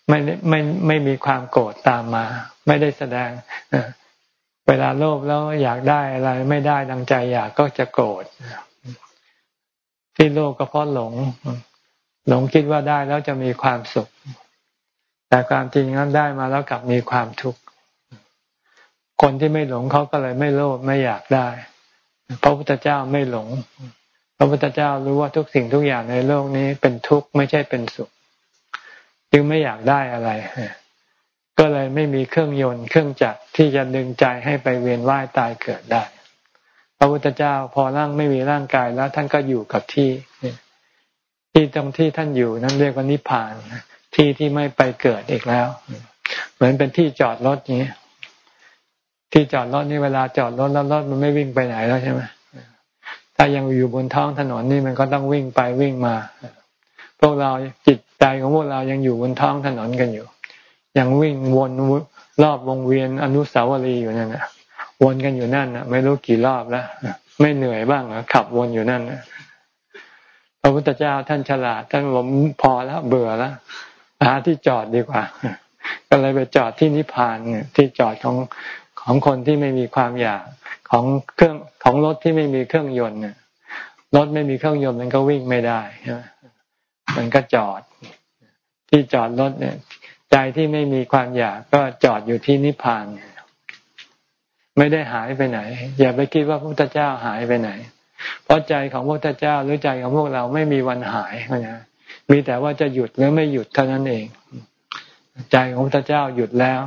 ไม่ไม่ไม่มีความโกรธตามมา ไม่ได้แสดงเวลาโลภแล้วอยากได้อะไรไม่ได้ดังใจอยากก็จะโกรธ ที่โลภก็เพราะหลง หลงคิดว่าได้แล้วจะมีความสุข แต่ความจริงนั้นได้มาแล้วกลับมีความทุกข์คนที่ไม่หลงเขาก็เลยไม่โลภไม่อยากได้ พระพุทธเจ้าไม่หลง พระพุทธเจ้ารู้ว่าทุกสิ่งทุกอย่างในโลกนี้เป็นทุกข์ไม่ใช่เป็นสุข จึงไม่อยากได้อะไรก็เลยไม่มีเครื่องยนต์เครื่องจักรที่จะดึงใจให้ไปเวียนว่ายตายเกิดได้ พระพุทธเจ้าพอร่างไม่มีร่างกายแล้ว ท่านก็อยู่กับที่ที่ตรงที่ท่านอยู่นั้นเรียกว่านิพพานที่ที่ไม่ไปเกิดอีกแล้ว เหมือนเป็นที่จอดรถนี้ ที่จอดรถนี่เวลาจอดรถแล้วรถมันไม่วิ่งไปไหนแล้วใช่ไหมถ้ายังอยู่บนท้องถนนนี่มันก็ต้องวิ่งไปวิ่งมา พวกเราจิตใจของพวกเรายังอยู่บนท้องถนนกันอยู่ ยังวิ่งวนรอบวงเวียนอนุสาวรีย์อยู่นั่นนะ วนกันอยู่นั่นนะไม่รู้กี่รอบแล้วไม่เหนื่อยบ้างหรอขับวนอยู่นั่นนะพระพุทธเจ้าท่านฉลาดท่านผมพอแล้วเบื่อแล้วหาที่จอดดีกว่า ก็เลยไปจอดที่นิพพานเนี่ยที่จอดของของคนที่ไม่มีความอยากของเครื่องของรถที่ไม่มีเครื่องยนต์เนี่ยรถไม่มีเครื่องยนต์มันก็วิ่งไม่ได้ใช่ไหมมันก็จอด ที่จอดรถเนี่ย ใจที่ไม่มีความอยากก็จอดอยู่ที่นิพพาน ไม่ได้หายไปไหน อย่าไปคิดว่าพระพุทธเจ้าหายไปไหน เพราะใจของพระพุทธเจ้าหรือใจของพวกเราไม่มีวันหายนะมีแต่ว่าจะหยุดหรือไม่หยุดเท่านั้นเอง ใจของพระพุทธเจ้าหยุดแล้ว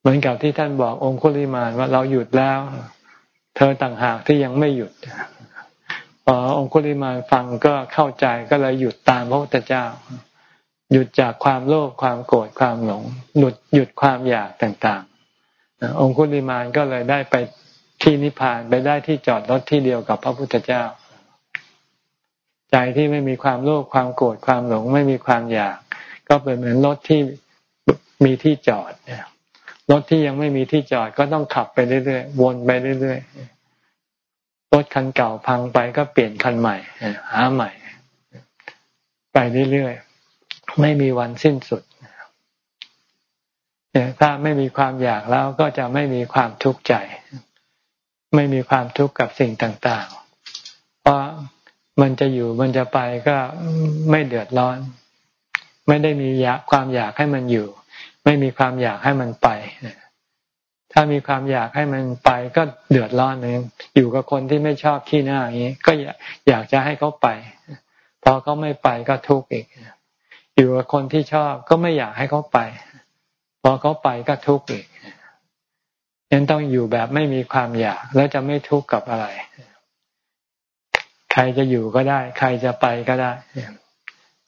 เหมือนกับที่ท่านบอกองคุลิมานว่าเราหยุดแล้ว เธอต่างหากที่ยังไม่หยุดพอองคุลิมานฟังก็เข้าใจก็เลยหยุดตามพระพุทธเจ้า หยุดจากความโลภความโกรธความหลงหยุดหยุดความอยากต่างๆ องคุลิมานก็เลยได้ไปที่นิพพานไปได้ที่จอดรถที่เดียวกับพระพุทธเจ้า ใจที่ไม่มีความโลภความโกรธความหลงไม่มีความอยาก ก็เป็นเหมือนรถที่มีที่จอดเนี่ยรถที่ยังไม่มีที่จอดก็ต้องขับไปเรื่อยๆวนไปเรื่อยๆรถคันเก่าพังไปก็เปลี่ยนคันใหม่หาใหม่ ไปเรื่อยๆไม่มีวันสิ้นสุด ถ้าไม่มีความอยากแล้วก็จะไม่มีความทุกข์ใจ ไม่มีความทุกข์กับสิ่งต่างๆ เพราะมันจะอยู่มันจะไปก็ไม่เดือดร้อน ไม่ได้มีอยากความอยากให้มันอยู่ ไม่มีความอยากให้มันไป ถ้ามีความอยากให้มันไปก็เดือดร้อนนึงอยู่กับคนที่ไม่ชอบขี้หน้าอย่างนี้ ก็อยากจะให้เขาไป พอเขาไม่ไปก็ทุกข์อีก อยู่กับคนที่ชอบก็ไม่อยากให้เขาไป พอเขาไปก็ทุกข์อีกยังต้องอยู่แบบไม่มีความอยาก แล้วจะไม่ทุกข์กับอะไร ใครจะอยู่ก็ได้ ใครจะไปก็ได้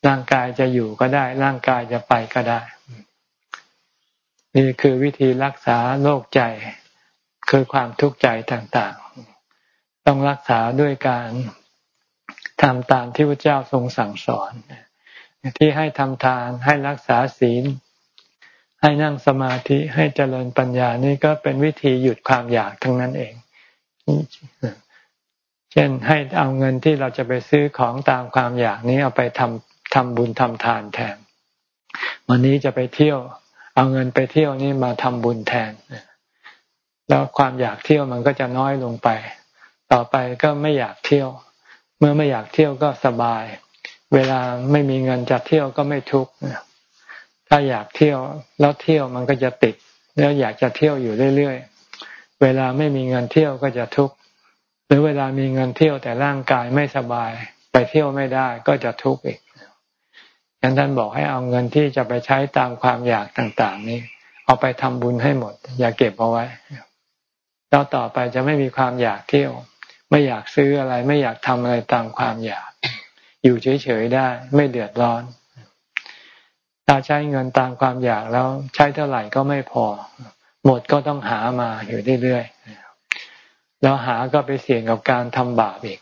ร่างกายจะอยู่ก็ได้ ร่างกายจะไปก็ได้ นี่คือวิธีรักษาโรคใจ คือความทุกข์ใจต่างๆ ต้องรักษาด้วยการทำตามที่พระเจ้าทรงสั่งสอน ที่ให้ทำทานให้รักษาศีล ให้นั่งสมาธิให้เจริญปัญญานี่ก็เป็นวิธีหยุดความอยากทั้งนั้นเอง เช่นให้เอาเงินที่เราจะไปซื้อของตามความอยากนี้เอาไปทำทำบุญทำทานแทน วันนี้จะไปเที่ยว เอาเงินไปเที่ยวนี่มาทำบุญแทน แล้วความอยากเที่ยวมันก็จะน้อยลงไป ต่อไปก็ไม่อยากเที่ยว เมื่อไม่อยากเที่ยวก็สบาย เวลาไม่มีเงินจะเที่ยวก็ไม่ทุกข์ ถ้าอยากเที่ยวแล้วเที่ยวมันก็จะติด แล้วอยากจะเที่ยวอยู่เรื่อยๆ เวลาไม่มีเงินเที่ยวก็จะทุกข์หรือเวลามีเงินเที่ยวแต่ร่างกายไม่สบาย ไปเที่ยวไม่ได้ก็จะทุกข์อีกฉะนั้นท่านบอกให้เอาเงินที่จะไปใช้ตามความอยากต่างๆ นี้ เอาไปทำบุญให้หมด อย่าเก็บเอาไว้แล้วต่อไปจะไม่มีความอยากเที่ยว ไม่อยากซื้ออะไร ไม่อยากทำอะไรตามความอยาก อยู่เฉยๆได้ ไม่เดือดร้อน ถ้าใช้เงินตามความอยากแล้วใช้เท่าไหร่ก็ไม่พอ หมดก็ต้องหามาอยู่เรื่อยๆแล้วหาก็ไปเสี่ยงกับการทำบาปอีก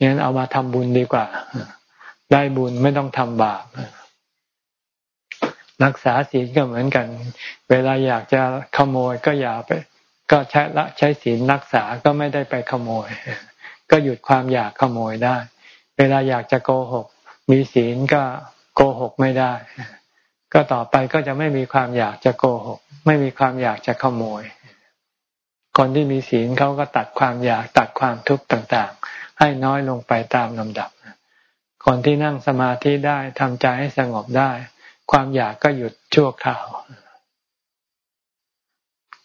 งั้นเอามาทำบุญดีกว่า ได้บุญไม่ต้องทำบาปรักษาศีลก็เหมือนกัน เวลาอยากจะขโมยก็อย่าไป ก็ใช้ละใช้ศีลรักษาก็ไม่ได้ไปขโมย ก็หยุดความอยากขโมยได้ เวลาอยากจะโกหก มีศีลก็โกหกไม่ได้ ก็ต่อไปก็จะไม่มีความอยากจะโกหก ไม่มีความอยากจะขโมย คนที่มีศีลเขาก็ตัดความอยากตัดความทุกข์ต่างๆ ให้น้อยลงไปตามลำดับ คนที่นั่งสมาธิได้ทำใจให้สงบได้ ความอยากก็หยุดชั่วคราว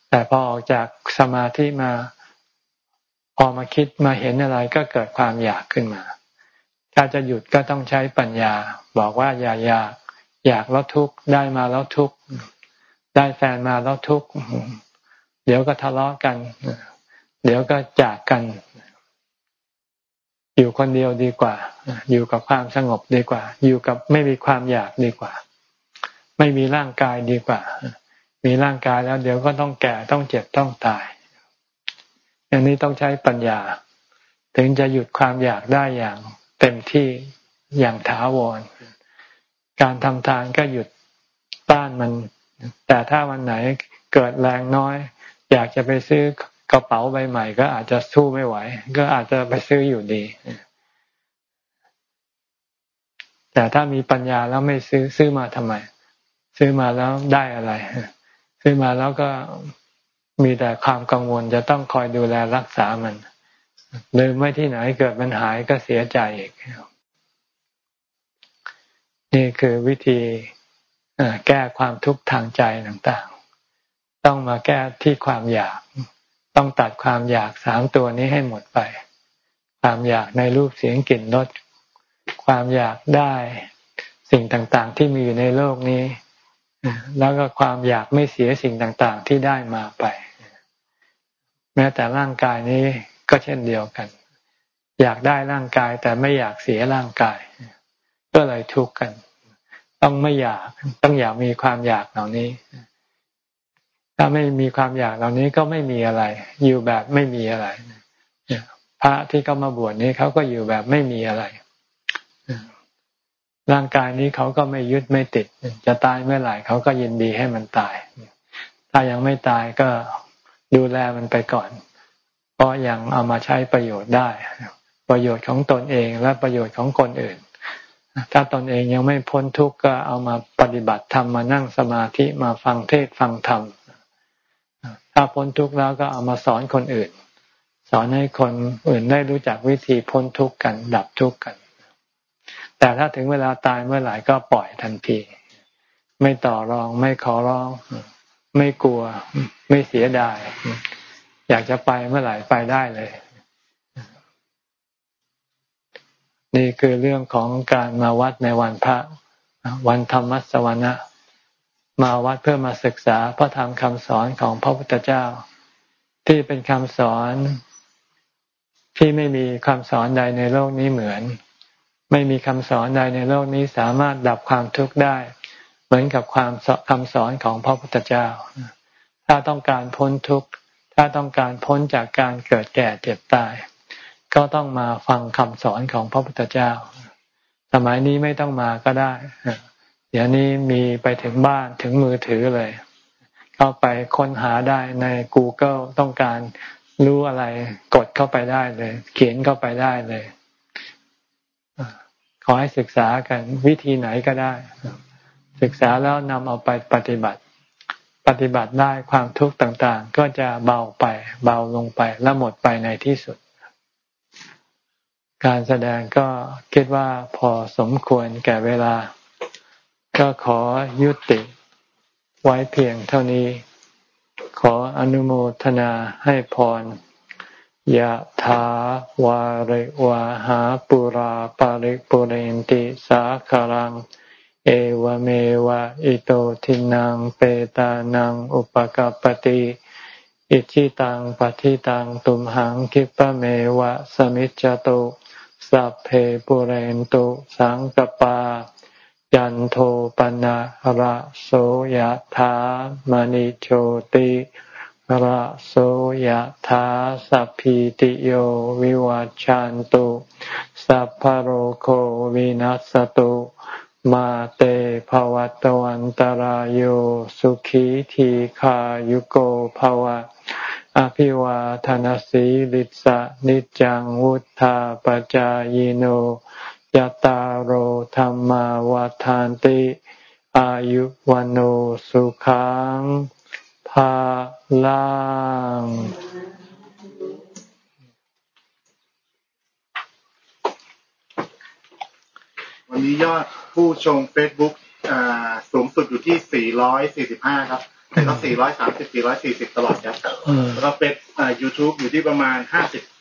แต่พอออกจากสมาธิมาพอมาคิดมาเห็นอะไรก็เกิดความอยากขึ้นมา ถ้าจะหยุดก็ต้องใช้ปัญญา บอกว่าอย่าอยาก อยากแล้วทุกข์ได้มาแล้วทุกข์ได้แฟนมาแล้วทุกข์เดี๋ยวก็ทะเลาะกัน เดี๋ยวก็จากกัน อยู่คนเดียวดีกว่า อยู่กับความสงบดีกว่า อยู่กับไม่มีความอยากดีกว่า ไม่มีร่างกายดีกว่า มีร่างกายแล้ว เดี๋ยวก็ต้องแก่ต้องเจ็บต้องตายอย่างนี้ต้องใช้ปัญญา ถึงจะหยุดความอยากได้อย่าง เต็มที่อย่างถาวร การทำทานก็หยุดต้านมัน แต่ถ้าวันไหนเกิดแรงน้อย อยากจะไปซื้อกระเป๋าใบใหม่ ก็อาจจะสู้ไม่ไหว ก็อาจจะไปซื้ออยู่ดี แต่ถ้ามีปัญญาแล้วไม่ซื้อซื้อมาทำไม ซื้อมาแล้วได้อะไร ซื้อมาแล้วก็มีแต่ความกังวลจะต้องคอยดูแลรักษามัน ลืมไว้ที่ไหนเกิดมันหายก็เสียใจอีก นี่คือวิธีแก้ความทุกข์ทางใจต่างต้องมาแก้ที่ความอยาก ต้องตัดความอยากสามตัวนี้ให้หมดไป ความอยากในรูปเสียงกลิ่นรส ความอยากได้สิ่งต่างๆ ที่มีอยู่ในโลกนี้ แล้วก็ความอยากไม่เสียสิ่งต่างๆ ที่ได้มาไป แม้แต่ร่างกายนี้ ก็เช่นเดียวกัน อยากได้ร่างกายแต่ไม่อยากเสียร่างกาย ก็เลยทุกข์กัน ต้องไม่อยากต้องอยากมีความอยากเหล่านี้ ถ้าไม่มีความอยากเหล่านี้ก็ไม่มีอะไร อยู่แบบไม่มีอะไรพระที่เขามาบวชนี้เขาก็อยู่แบบไม่มีอะไรร่างกายนี้เขาก็ไม่ยึดไม่ติด จะตายเมื่อไหร่เขาก็ยินดีให้มันตาย ถ้ายังไม่ตายก็ดูแลมันไปก่อน ราะยังเอามาใช้ประโยชน์ได้ ประโยชน์ของตนเองและประโยชน์ของคนอื่น ถ้าตนเองยังไม่พ้นทุกข์ก็เอามาปฏิบัติธรรมมานั่งสมาธิมาฟังเทศฟังธรรมถ้าพ้นทุกข์แล้วก็เอามาสอนคนอื่น สอนให้คนอื่นได้รู้จักวิธีพ้นทุกข์กัน ดับทุกข์กัน แต่ถ้าถึงเวลาตายเมื่อไหร่ก็ปล่อยทันที ไม่ต่อรองไม่ขอร้อง ไม่กลัว ไม่เสียดาย อยากจะไปเมื่อไหร่ไปได้เลย นี่คือเรื่องของการมาวัดในวันพระ วันธรรมสวนะมาวัดเพื่อมาศึกษาพระธรรมคำสอนของพระพุทธเจ้า ที่เป็นคำสอนที่ไม่มีคำสอนใดในโลกนี้เหมือน ไม่มีคำสอนใดในโลกนี้สามารถดับความทุกข์ได้ เหมือนกับความคำสอนของพระพุทธเจ้า ถ้าต้องการพ้นทุกข์ ถ้าต้องการพ้นจากการเกิดแก่เจ็บตาย ก็ต้องมาฟังคำสอนของพระพุทธเจ้า สมัยนี้ไม่ต้องมาก็ได้เดี๋ยวนี้มีไปถึงบ้านถึงมือถือเลย เข้าไปค้นหาได้ใน Google ต้องการรู้อะไรกดเข้าไปได้เลย เขียนเข้าไปได้เลยขอให้ศึกษากันวิธีไหนก็ได้ ศึกษาแล้วนำเอาไปปฏิบัติ ปฏิบัติได้ความทุกข์ต่างๆ ก็จะเบาไป เบาลงไปและหมดไปในที่สุด การแสดงก็คิดว่าพอสมควรแก่เวลา ก็ขอยุติ ไว้เพียงเท่านี้ ขออนุโมทนาให้พรยะถาวาริวาหาปุราปาริปุเรนติสาคารัง เอวเมวะอิโตทินังเปตานังอุปกปติอิชิตังปฏิตังตุมหังคิปะเมวะสมิจจตุสัพเพปุเรนตุสังกปา ยันโทปนะระโสยธามณิโชติระโสยธาสัพพิติโยวิวัจจันตุสัพพโรโควินัสตุ มาเตภวัตวันตารโยสุขีทีขายุโกภวะ อภิวาทนสีลิสะนิจังวุธาปจายโนยตาโรธัมมา วัฑฒันติ อายุวัณโณ สุขัง พะลังวันนี้ยอด ผู้ชมเฟซบุ๊กสูงสุดอยู่ที่ 445 ครับ แต่ก็ 430 440 ตลอดครับแล้วก็เฟซยูทูบอยู่ที่ประมาณ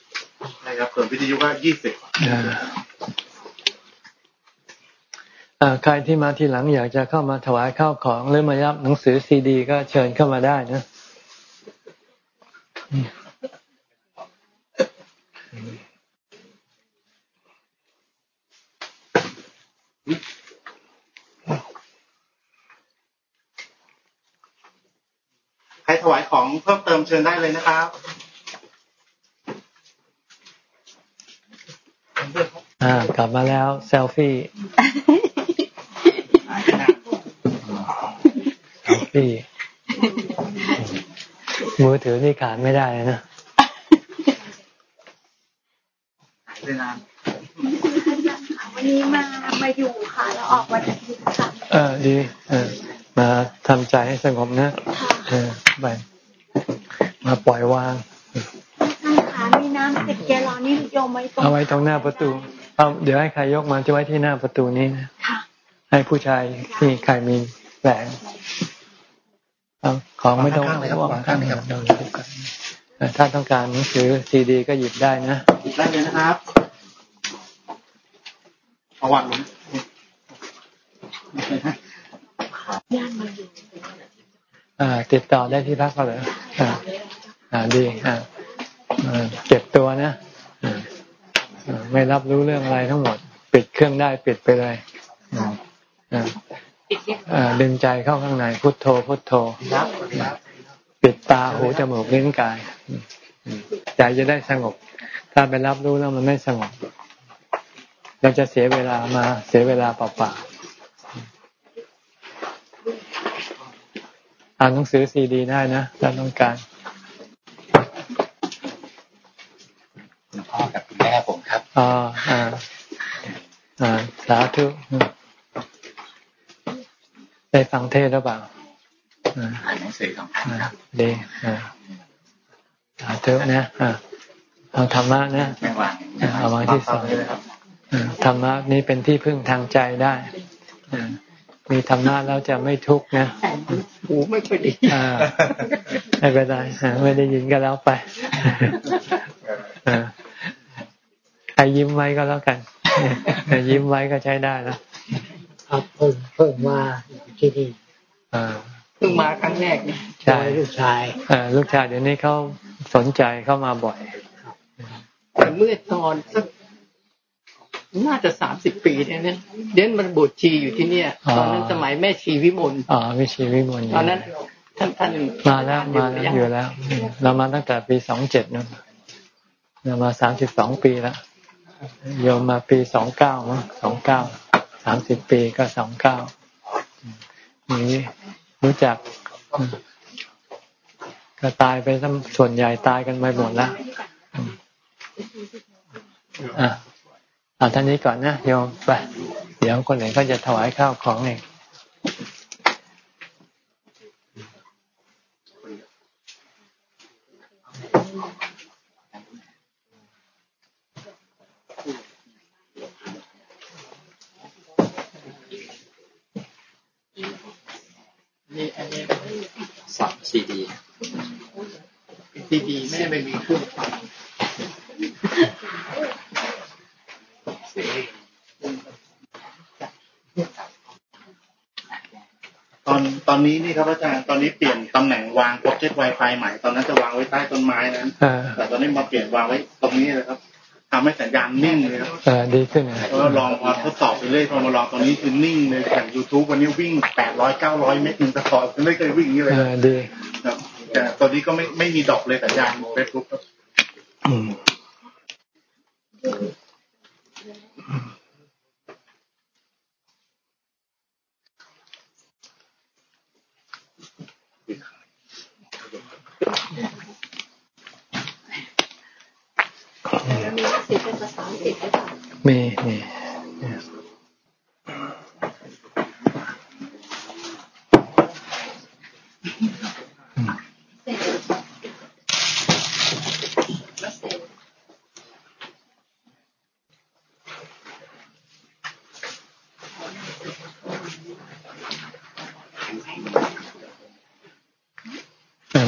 50 นะครับ ส่วนวิทยุก็ 20 ใครที่มาทีหลังอยากจะเข้ามาถวายข้าวของ หรือมารับหนังสือซีดี ก็เชิญเข้ามาได้นะใคร ถวายของเพิ่มเติมเชิญได้เลยนะครับอ่ากลับมาแล้วเซลฟี่เซลฟี่มือถือนี่ขาดไม่ได้นะเวลาวันนี้มามาอยู่ค่ะ แล้วออกวันอาทิตย์ค่ะ เออดี เออ มาทำใจให้สงบนะเออ ไปมาปล่อยวางท่านคะมีน้ำสิบแกลลอนนี่โยมไว้ตรงเอาไว้ตรงหน้าประตูเอาเดี๋ยวให้ใครยกมาจะไว้ที่หน้าประตูนี้นะให้ผู้ชายที่ใครมีแหวนของไม่ต้องวางข้างครับถ้าต้องการหนังสือซีดี ก็หยิบได้นะหยิบได้เลยนะครับเอาวางลงย่านมาอยู่อ่า ติดต่อได้ที่พักก็เลยอ่าดีอ่าเก็บตัวนะไม่รับรู้เรื่องอะไรทั้งหมด ปิดเครื่องได้ปิดไปเลยดึงใจเข้าข้างในพุทโธพุทโธปิดตาหูจมูกลิ้นกายใจจะได้สงบ ถ้าไปรับรู้แล้วมันไม่สงบ เราจะเสียเวลามาเสียเวลาเปล่าๆ อ่านหนังสือซีดีได้นะถ้าต้องการพ่อกับแม่ผมครับอ่าอ่าอ่าสาธุได้ฟังเทศหรือเปล่าอ่านหนังสือของท่านครับดีอ่าสาธุนะอ่าเอาธรรมะนะเอามาที่สองธรรมะนี้เป็นที่พึ่งทางใจได้มีธรรมะแล้วจะไม่ทุกข์นะ หูไม่ค่อยดีไม่เป็นไรไม่ได้ยินก็แล้วไปใครยิ้มไว้ก็แล้วกันยิ้มไว้ก็ใช้ได้แล้วครับเพิ่งเพิ่งมาที่นี่เพิ่งมาครั้งแรกนี่ใช่ลูกชายลูกชายเดี๋ยวนี้เขาสนใจเข้ามาบ่อยแต่เมื่อตอนสัก น่าจะสามสิบปีเนี่ยนเด่นมันบวชชีอยู่ที่เนี่ย ตอนนั้นสมัยแม่ชีวิมลอ๋อแม่ชีวิมลตอนนั้นท่านท่านมาแล้วมาแล้วอยู่แล้ว เรามาตั้งแต่ปีสองเจ็ดนะเรามาสามสิบสองปีแล้วโยมมาปีสองเก้ามั้งสองเก้าสามสิบปีก็สองเก้านี้รู้จักก็ตายไปส่วนใหญ่ตายกันไปหมดแล้วอะ เอาท่านนี้ก่อนนะโยมไป เดี๋ยวคนไหนก็จะถวายข้าวของเองนี่อันนี้สับซีดีซีดีไม่ไม่มีเครื่องฟัง ตอนตอนนี้นี่ครับอาจารย์ตอนนี้เปลี่ยนตำแหน่งวาง pocket Wi-Fi ใหม่ตอนนั้นจะวางไว้ใต้ต้นไม้นั้นแต่ตอนนี้มาเปลี่ยนวางไว้ตรงนี้เลยครับทำให้สัญญาณนิ่งเลยครับดีขึ้นแล้วลองมาทดสอบไปเรื่อยพอมาลองตอนนี้คือนิ่งเลยอย่างยูทูบวันนี้วิ่งแปดร้อยเก้าร้อย meg หนึ่งแต่ก่อนไม่เคยวิ่งนี้เลยดีครับแต่ตอนนี้ก็ไม่ไม่มีดอกเลยสัญญาณเฟซบุ๊กครับมีมี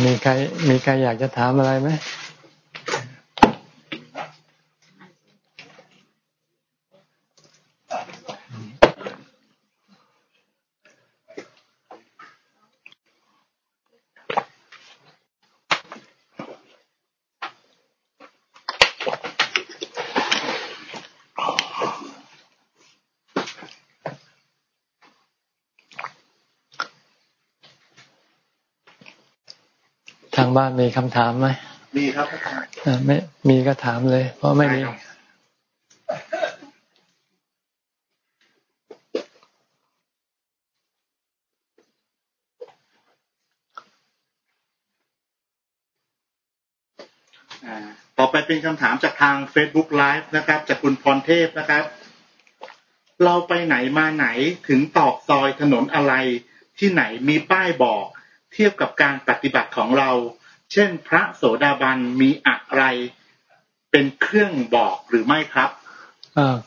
มีใครมี ใครอยากจะถามอะไรไหมบ้านมี คำถามไหมมีครับไม่มีก็ถามเลย เพราะไม่มีต่อไปเป็นคำถามจากทาง Facebook Live นะครับ จากคุณพรเทพนะครับ เราไปไหนมาไหนถึงตอกซอยถนนอะไรที่ไหนมีป้ายบอก เทียบกับการปฏิบัติของเรา เช่น พระโสดาบันมีอะไรเป็นเครื่องบอกหรือไม่ครับ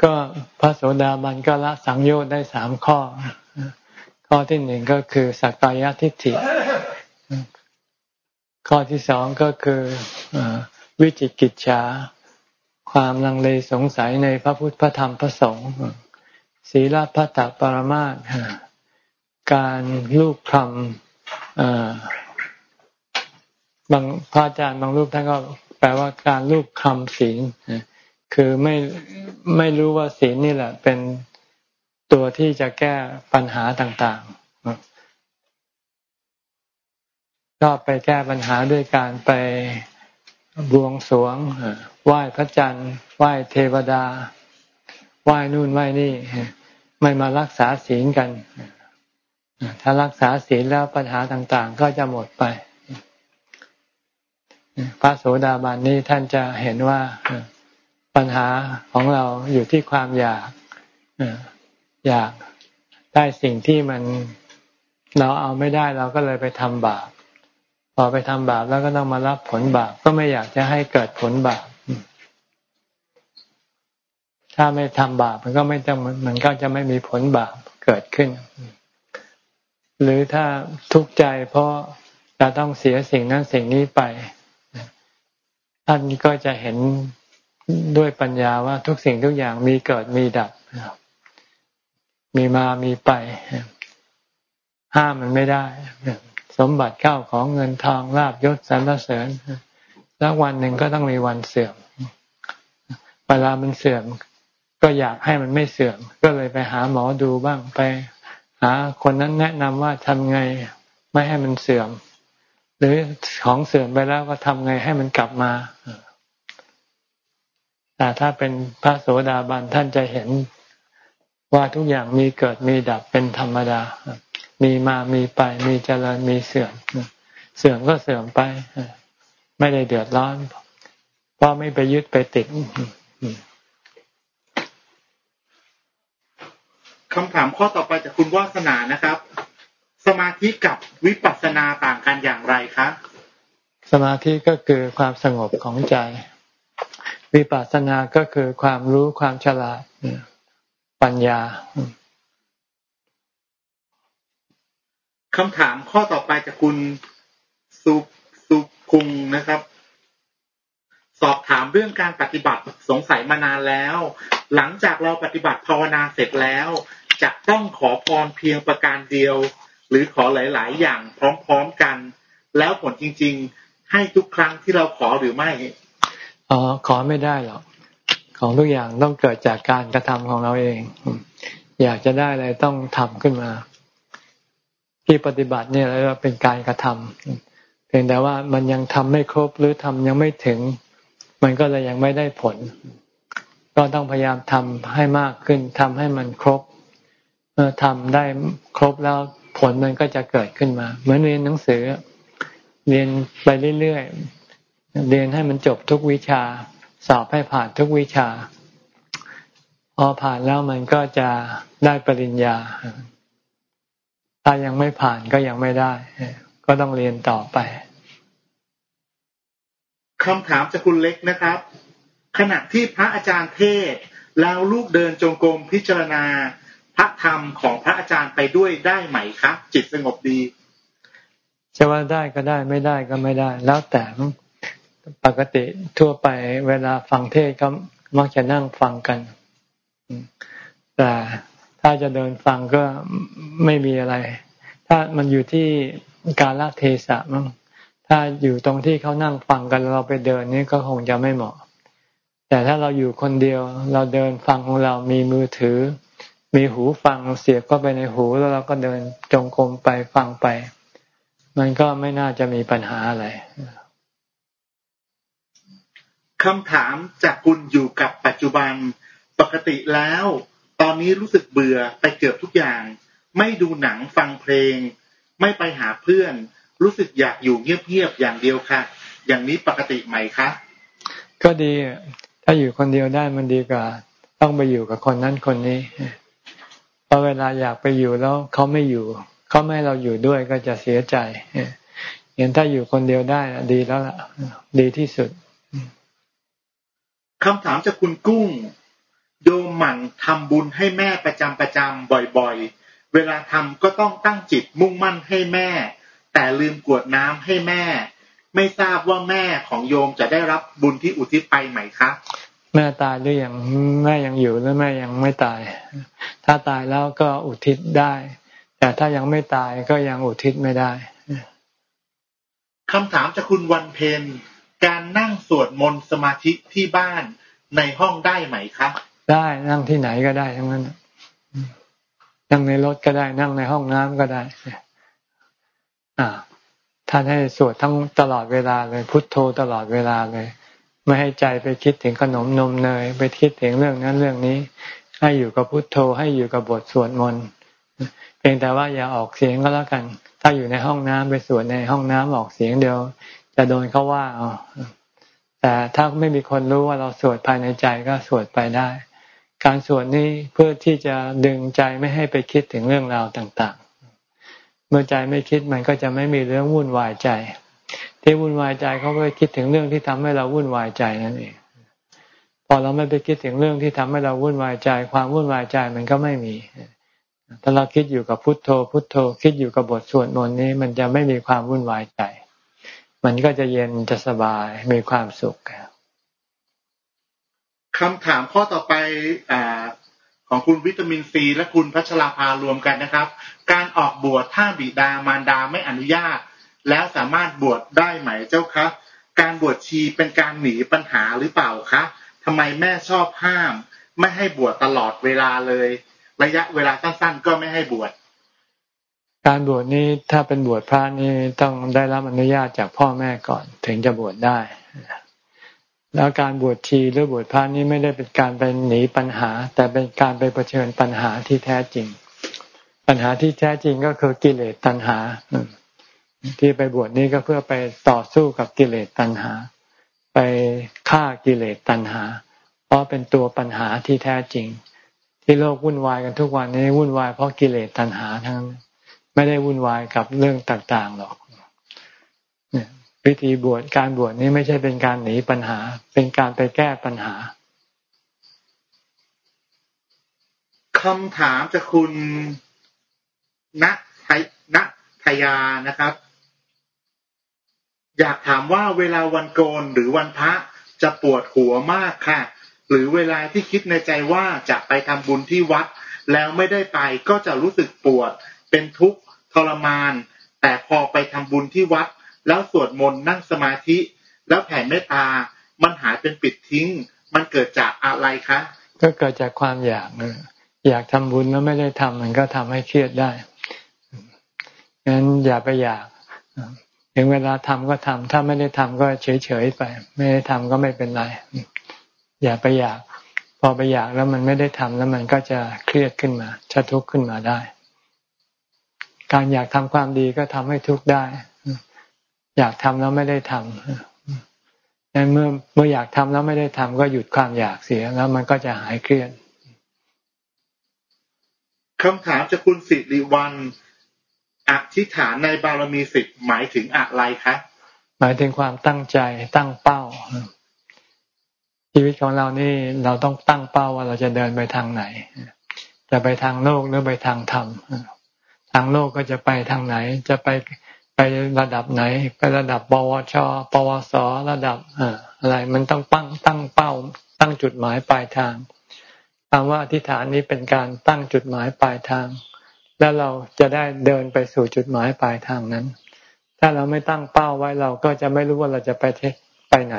ก็พระโสดาบันก็ละสังโยชน์ได้สามข้อ ข้อที่หนึ่งก็คือสักกายทิฏฐิ ข้อที่สองก็คือวิจิกิจฉาความลังเลสงสัยในพระพุทธพระธรรมพระสงฆ์ศีลพัตตปรมาตการลูกคำ บางพระอาจารย์บางรูปท่านก็แปลว่าการรูปคำศีลคือไม่ไม่รู้ว่าศีลนี่แหละ เป็นตัวที่จะแก้ปัญหาต่างๆก็ไปแก้ปัญหาด้วยการไปบวงสรวงไหว้พระจันทร์ไหว้เทวดา ไหว้นู่นไหว้นี่ ไม่มารักษาศีลกัน ถ้ารักษาศีลแล้วปัญหาต่างๆ ก็จะหมดไป พระโสดาบันนี้ท่านจะเห็นว่าปัญหาของเราอยู่ที่ความอยากอยากได้สิ่งที่มันเราเอาไม่ได้เราก็เลยไปทำบาปพอไปทำบาปแล้วก็ต้องมารับผลบาปก็ไม่อยากจะให้เกิดผลบาปถ้าไม่ทำบาปมันก็ไม่ต้องมันก็จะไม่มีผลบาปเกิดขึ้น หรือถ้าทุกข์ใจเพราะจะต้องเสียสิ่งนั้นสิ่งนี้ไป ท่านก็จะเห็นด้วยปัญญาว่าทุกสิ่งทุกอย่างมีเกิดมีดับ มีมามีไป ห้ามมันไม่ได้ สมบัติเข้าของเงินทองลาบยศสรรเสริญแล้ววันหนึ่งก็ต้องมีวันเสื่อม เวลามันเสื่อม ก็อยากให้มันไม่เสื่อม ก็เลยไปหาหมอดูบ้างไป หาคนนั้นแนะนำว่าทำไงไม่ให้มันเสื่อม หรือของเสื่อมไปแล้วก็ทำไงให้มันกลับมาแต่ถ้าเป็นพระโสดาบันท่านจะเห็นว่าทุกอย่างมีเกิดมีดับเป็นธรรมดา มีมามีไป มีเจริญมีเสื่อม เสื่อมก็เสื่อมไป ไม่ได้เดือดร้อน เพราะไม่ไปยึดไปติดคำถามข้อต่อไปจากคุณวาสนานะครับ สมาธิกับวิปัสสนาต่างกันอย่างไรครับสมาธิก็คือความสงบของใจ วิปัสสนาก็คือความรู้ความฉลาดปัญญาคำถามข้อต่อไปจากคุณสุสุคุงนะครับ สอบถามเรื่องการปฏิบัติสงสัยมานานแล้ว หลังจากเราปฏิบัติภาวนาเสร็จแล้วจะต้องขอพรเพียงประการเดียว หรือขอหลาย ๆ อย่างพร้อมๆกัน แล้วผลจริง ๆ ให้ทุกครั้งที่เราขอหรือไม่อ๋อขอไม่ได้หรอกของทุกอย่างต้องเกิดจากการกระทำของเราเอง อยากจะได้อะไรต้องทำขึ้นมา ที่ปฏิบัติเนี่ยเรียกว่าเป็นการกระทำเพียงแต่ว่ามันยังทำไม่ครบหรือทำยังไม่ถึง มันก็เลยยังไม่ได้ผล ก็ต้องพยายามทำให้มากขึ้นทำให้มันครบเมื่อทำได้ครบแล้ว ผลมันก็จะเกิดขึ้นมา เหมือนเรียนหนังสือ เรียนไปเรื่อยๆเรียนให้มันจบทุกวิชา สอบให้ผ่านทุกวิชา พอผ่านแล้วมันก็จะได้ปริญญา ถ้ายังไม่ผ่านก็ยังไม่ได้ ก็ต้องเรียนต่อไปคำถามจากคุณเล็กนะครับ ขณะที่พระอาจารย์เทศแล้วลูกเดินจงกรมพิจารณา พระธรรมของพระอาจารย์ไปด้วยได้ไหมครับจิตสงบดีจะว่าได้ก็ได้ไม่ได้ก็ไม่ได้ แล้วแต่ปกติทั่วไปเวลาฟังเทศก็มักจะนั่งฟังกันแต่ถ้าจะเดินฟังก็ไม่มีอะไร ถ้ามันอยู่ที่การลเทศะมั้งถ้าอยู่ตรงที่เขานั่งฟังกันเราไปเดินนี่ก็คงจะไม่เหมาะ แต่ถ้าเราอยู่คนเดียว เราเดินฟังของเรามีมือถือ มีหูฟังเสียบก็ไปในหูแล้วเราก็เดินจงกรมไปฟังไป มันก็ไม่น่าจะมีปัญหาอะไรคำถามจากคุณอยู่กับปัจจุบันปกติแล้ว ตอนนี้รู้สึกเบื่อไปเกือบทุกอย่าง ไม่ดูหนังฟังเพลง ไม่ไปหาเพื่อน รู้สึกอยากอยู่เงียบๆอย่างเดียวค่ะ อย่างนี้ปกติไหมคะก็ดีถ้าอยู่คนเดียวได้มันดีกว่า ต้องไปอยู่กับคนนั้นคนนี้ พอเวลาอยากไปอยู่แล้วเขาไม่อยู่เขาไม่เราอยู่ด้วยก็จะเสียใจเห็นถ้าอยู่คนเดียวได้ดีแล้วล่ะ ดีที่สุดคำถามจากคุณกุ้ง โยมหมั่นทำบุญให้แม่ประจำประจำบ่อย ๆ เวลาทำก็ต้องตั้งจิตมุ่งมั่นให้แม่ แต่ลืมกวดน้ำให้แม่ ไม่ทราบว่าแม่ของโยมจะได้รับบุญที่อุทิศไปไหมคะ แม่ตายหรือยังแม่ยังอยู่หรือแม่ยังไม่ตาย ถ้าตายแล้วก็อุทิศได้ แต่ถ้ายังไม่ตายก็ยังอุทิศไม่ได้คำถามจากคุณวันเพนการนั่งสวดมนต์สมาธิที่บ้านในห้องได้ไหมครับ ได้นั่งที่ไหนก็ได้ทั้งนั้นนั่งในรถก็ได้ นั่งในห้องน้ำก็ได้อ่าท่านให้สวดทั้งตลอดเวลาเลย พุทโธตลอดเวลาเลย ไม่ให้ใจไปคิดถึงขนมนมเนย ไปคิดถึงเรื่องนั้นเรื่องนี้ ให้อยู่กับพุทโธให้อยู่กับบทสวดมนต์เพียงแต่ว่าอย่าออกเสียงก็แล้วกัน ถ้าอยู่ในห้องน้ำไปสวดในห้องน้ำออกเสียงเดียว จะโดนเขาว่าเอาแต่ถ้าไม่มีคนรู้ว่าเราสวดภายในใจก็สวดไปได้ การสวดนี้เพื่อที่จะดึงใจไม่ให้ไปคิดถึงเรื่องราวต่าง ๆ เมื่อใจไม่คิดมันก็จะไม่มีเรื่องวุ่นวายใจ ที่วุ่นวายใจเขาไปคิดถึงเรื่องที่ทำให้เราวุ่นวายใจนั่นเองพอเราไม่ไปคิดถึงเรื่องที่ทำให้เราวุ่นวายใจ ความวุ่นวายใจมันก็ไม่มีถ้าเราคิดอยู่กับพุทโธ พุทโธ คิดอยู่กับบทสวดมนต์นี้ มันจะไม่มีความวุ่นวายใจ มันก็จะเย็นจะสบายมีความสุขคำถามข้อต่อไปอของคุณวิตามินซีและคุณพัชราภารวมกันนะครับ การออกบวชถ้าบิดามารดาไม่อนุญาต แล้วสามารถบวชได้ไหมเจ้าคะ การบวชชีเป็นการหนีปัญหาหรือเปล่าคะทำไมแม่ชอบห้าม ไม่ให้บวชตลอดเวลาเลย ระยะเวลาสั้นๆ ก็ไม่ให้บวชการบวชนี้ถ้าเป็นบวชพระนี่ต้องได้รับอนุญาตจากพ่อแม่ก่อน ถึงจะบวชได้ แล้วการบวชชีหรือบวชพระนี่ไม่ได้เป็นการไปหนีปัญหา แต่เป็นการไปเผชิญปัญหาที่แท้จริง ปัญหาที่แท้จริงก็คือกิเลสตัณหา ที่ไปบวชนี่ก็เพื่อไปต่อสู้กับกิเลสตัณหา ไปฆ่ากิเลสตัณหา เพราะเป็นตัวปัญหาที่แท้จริง ที่โลกวุ่นวายกันทุกวันนี้วุ่นวายเพราะกิเลสตัณหาทั้งไม่ได้วุ่นวายกับเรื่องต่างๆหรอกวิธีบวชการบวชนี้ไม่ใช่เป็นการหนีปัญหา เป็นการไปแก้ปัญหาคำถามจากคุณณไทณทยานะครับ อยากถามว่าเวลาวันโกนหรือวันพระจะปวดหัวมากค่ะ หรือเวลาที่คิดในใจว่าจะไปทำบุญที่วัด แล้วไม่ได้ไปก็จะรู้สึกปวด เป็นทุกข์ทรมาน แต่พอไปทำบุญที่วัด แล้วสวดมนต์นั่งสมาธิ แล้วแผ่เมตตา มันหายเป็นปิดทิ้ง มันเกิดจากอะไรคะ ก็เกิดจากความอยากอยากทำบุญแล้วไม่ได้ทำมันก็ทำให้เครียดได้งั้นอย่าไปอยาก ถึงเวลาทำก็ทำถ้าไม่ได้ทำก็เฉยๆไป ไม่ได้ทำก็ไม่เป็นไร อย่าไปอยาก พอไปอยากแล้วมันไม่ได้ทำแล้วมันก็จะเครียดขึ้นมาจะทุกข์ขึ้นมาได้ การอยากทำความดีก็ทำให้ทุกข์ได้ อยากทำแล้วไม่ได้ทำดังนั้นเมื่อเมื่ออยากทำแล้วไม่ได้ทำก็หยุดความอยากเสียแล้วมันก็จะหายเครียดคำถามจากคุณสิริวัน อธิษฐานในบารมีสิบหมายถึงอะไรคะหมายถึงความตั้งใจตั้งเป้า ชีวิตของเรานี่เราต้องตั้งเป้าว่าเราจะเดินไปทางไหน จะไปทางโลกหรือไปทางธรรมทางโลกก็จะไปทางไหน จะไปไประดับไหน ไประดับปวชปวสระดับอะไร มันต้องปั้งตั้งเป้า ตั้งจุดหมายปลายทางคำว่าอธิษฐานนี้เป็นการตั้งจุดหมายปลายทาง แล้วเราจะได้เดินไปสู่จุดหมายปลายทางนั้น ถ้าเราไม่ตั้งเป้าไว้เราก็จะไม่รู้ว่าเราจะไปไปไหน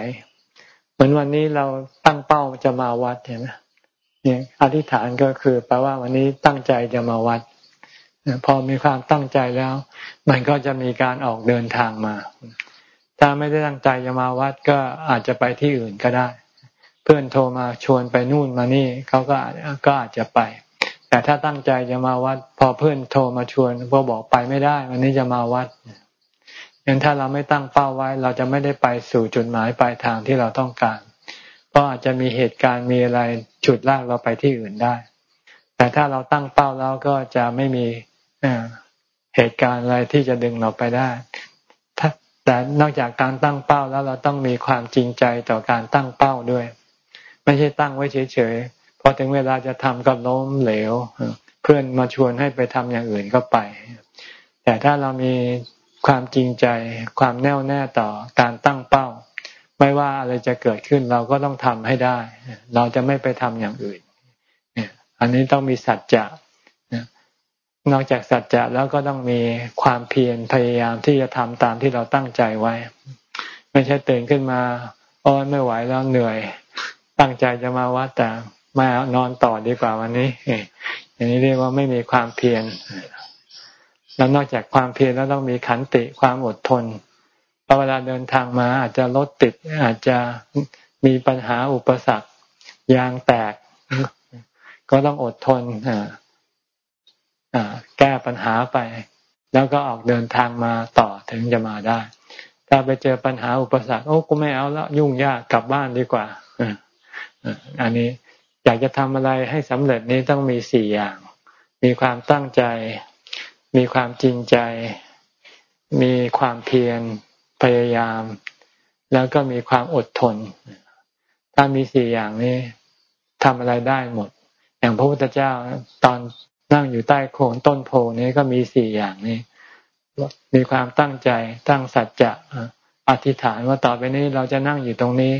เหมือนวันนี้เราตั้งเป้าจะมาวัดเห็นไหมเนี่ยอธิษฐานก็คือแปลว่าวันนี้ตั้งใจจะมาวัดพอมีความตั้งใจแล้ว มันก็จะมีการออกเดินทางมา ถ้าไม่ได้ตั้งใจจะมาวัดก็อาจจะไปที่อื่นก็ได้ เพื่อนโทรมาชวนไปนู่นมานี่เขาก็ก็อาจจะไป แต่ถ้าตั้งใจจะมาวัด พอเพื่อนโทรมาชวนพอบอกไปไม่ได้ วันนี้จะมาวัดงั้นถ้าเราไม่ตั้งเป้าไว้ เราจะไม่ได้ไปสู่จุดหมายปลายทางที่เราต้องการ เพราะอาจจะมีเหตุการณ์มีอะไรฉุดลากเราไปที่อื่นได้ แต่ถ้าเราตั้งเป้าแล้วก็จะไม่มีเหตุการณ์อะไรที่จะดึงเราไปได้แต่นอกจากการตั้งเป้าแล้วเราต้องมีความจริงใจต่อการตั้งเป้าด้วย ไม่ใช่ตั้งไว้เฉยๆพ อถึงเวลาจะทำก็ล้มเหลว เพื่อนมาชวนให้ไปทำอย่างอื่นก็ไป แต่ถ้าเรามีความจริงใจ ความแน่วแน่ต่อการตั้งเป้า ไม่ว่าอะไรจะเกิดขึ้นเราก็ต้องทำให้ได้ เราจะไม่ไปทำอย่างอื่นอันนี้ต้องมีสัจจะนอกจากสัจจะแล้วก็ต้องมีความเพียรพยายามที่จะทำตามที่เราตั้งใจไว้ ไม่ใช่ตื่นขึ้นมาอ้อนไม่ไหวแล้วเหนื่อย ตั้งใจจะมาวัดแต่ มานอนต่อดีกว่าวันนี้อย่างนี้เรียกว่าไม่มีความเพียรแล้วนอกจากความเพียรแล้วต้องมีขันติความอดทนพอเวลาเดินทางมาอาจจะรถติด อาจจะมีปัญหาอุปสรรคยางแตก ก็ต้องอดทนแก้ปัญหาไป แล้วก็ออกเดินทางมาต่อถึงจะมาได้ ถ้าไปเจอปัญหาอุปสรรคโอ้กูไม่เอาแล้วยุ่งยากกลับบ้านดีกว่าอันนี้ อยากจะทำอะไรให้สำเร็จนี้ต้องมีสี่อย่าง มีความตั้งใจ มีความจริงใจ มีความเพียรพยายาม แล้วก็มีความอดทน ถ้ามีสี่อย่างนี้ทำอะไรได้หมด อย่างพระพุทธเจ้าตอนนั่งอยู่ใต้โคนต้นโพนี้ก็มีสี่อย่างนี้มีความตั้งใจตั้งสัจจะอธิษฐานว่าต่อไปนี้เราจะนั่งอยู่ตรงนี้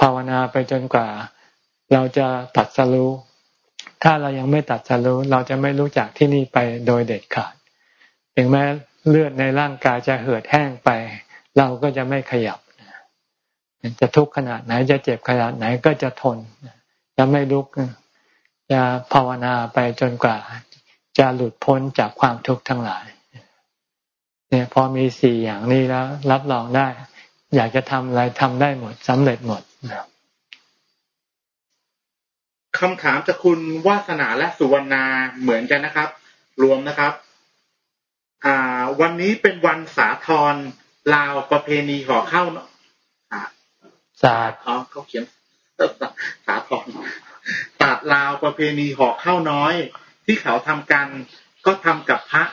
ภาวนาไปจนกว่า เราจะตัดสรู้ถ้าเรายังไม่ตัดสรู้เราจะไม่รู้จักที่นี่ไปโดยเด็ดขาดถึงแม้เลือดในร่างกายจะเหือดแห้งไป เราก็จะไม่ขยับจะทุกข์ขนาดไหนจะเจ็บขนาดไหนก็จะทนจะไม่ลุกจะภาวนาไปจนกว่า จะหลุดพ้นจากความทุกข์ทั้งหลาย เนี่ยพอมีสี่อย่างนี้แล้ว รับรองได้ อยากจะทำอะไรทำได้หมดสำเร็จหมดคำถามจากคุณวาสนาและสุวรรณาเหมือนกันนะครับ รวมนะครับ อ่า วันนี้เป็นวันสาธรลาวประเพณีห่อข้าวสาธเขาเขาเขียนสาธรตาดลาวประเพณีห่อข้าวน้อย ที่เขาทำกันก็ทำกับพระ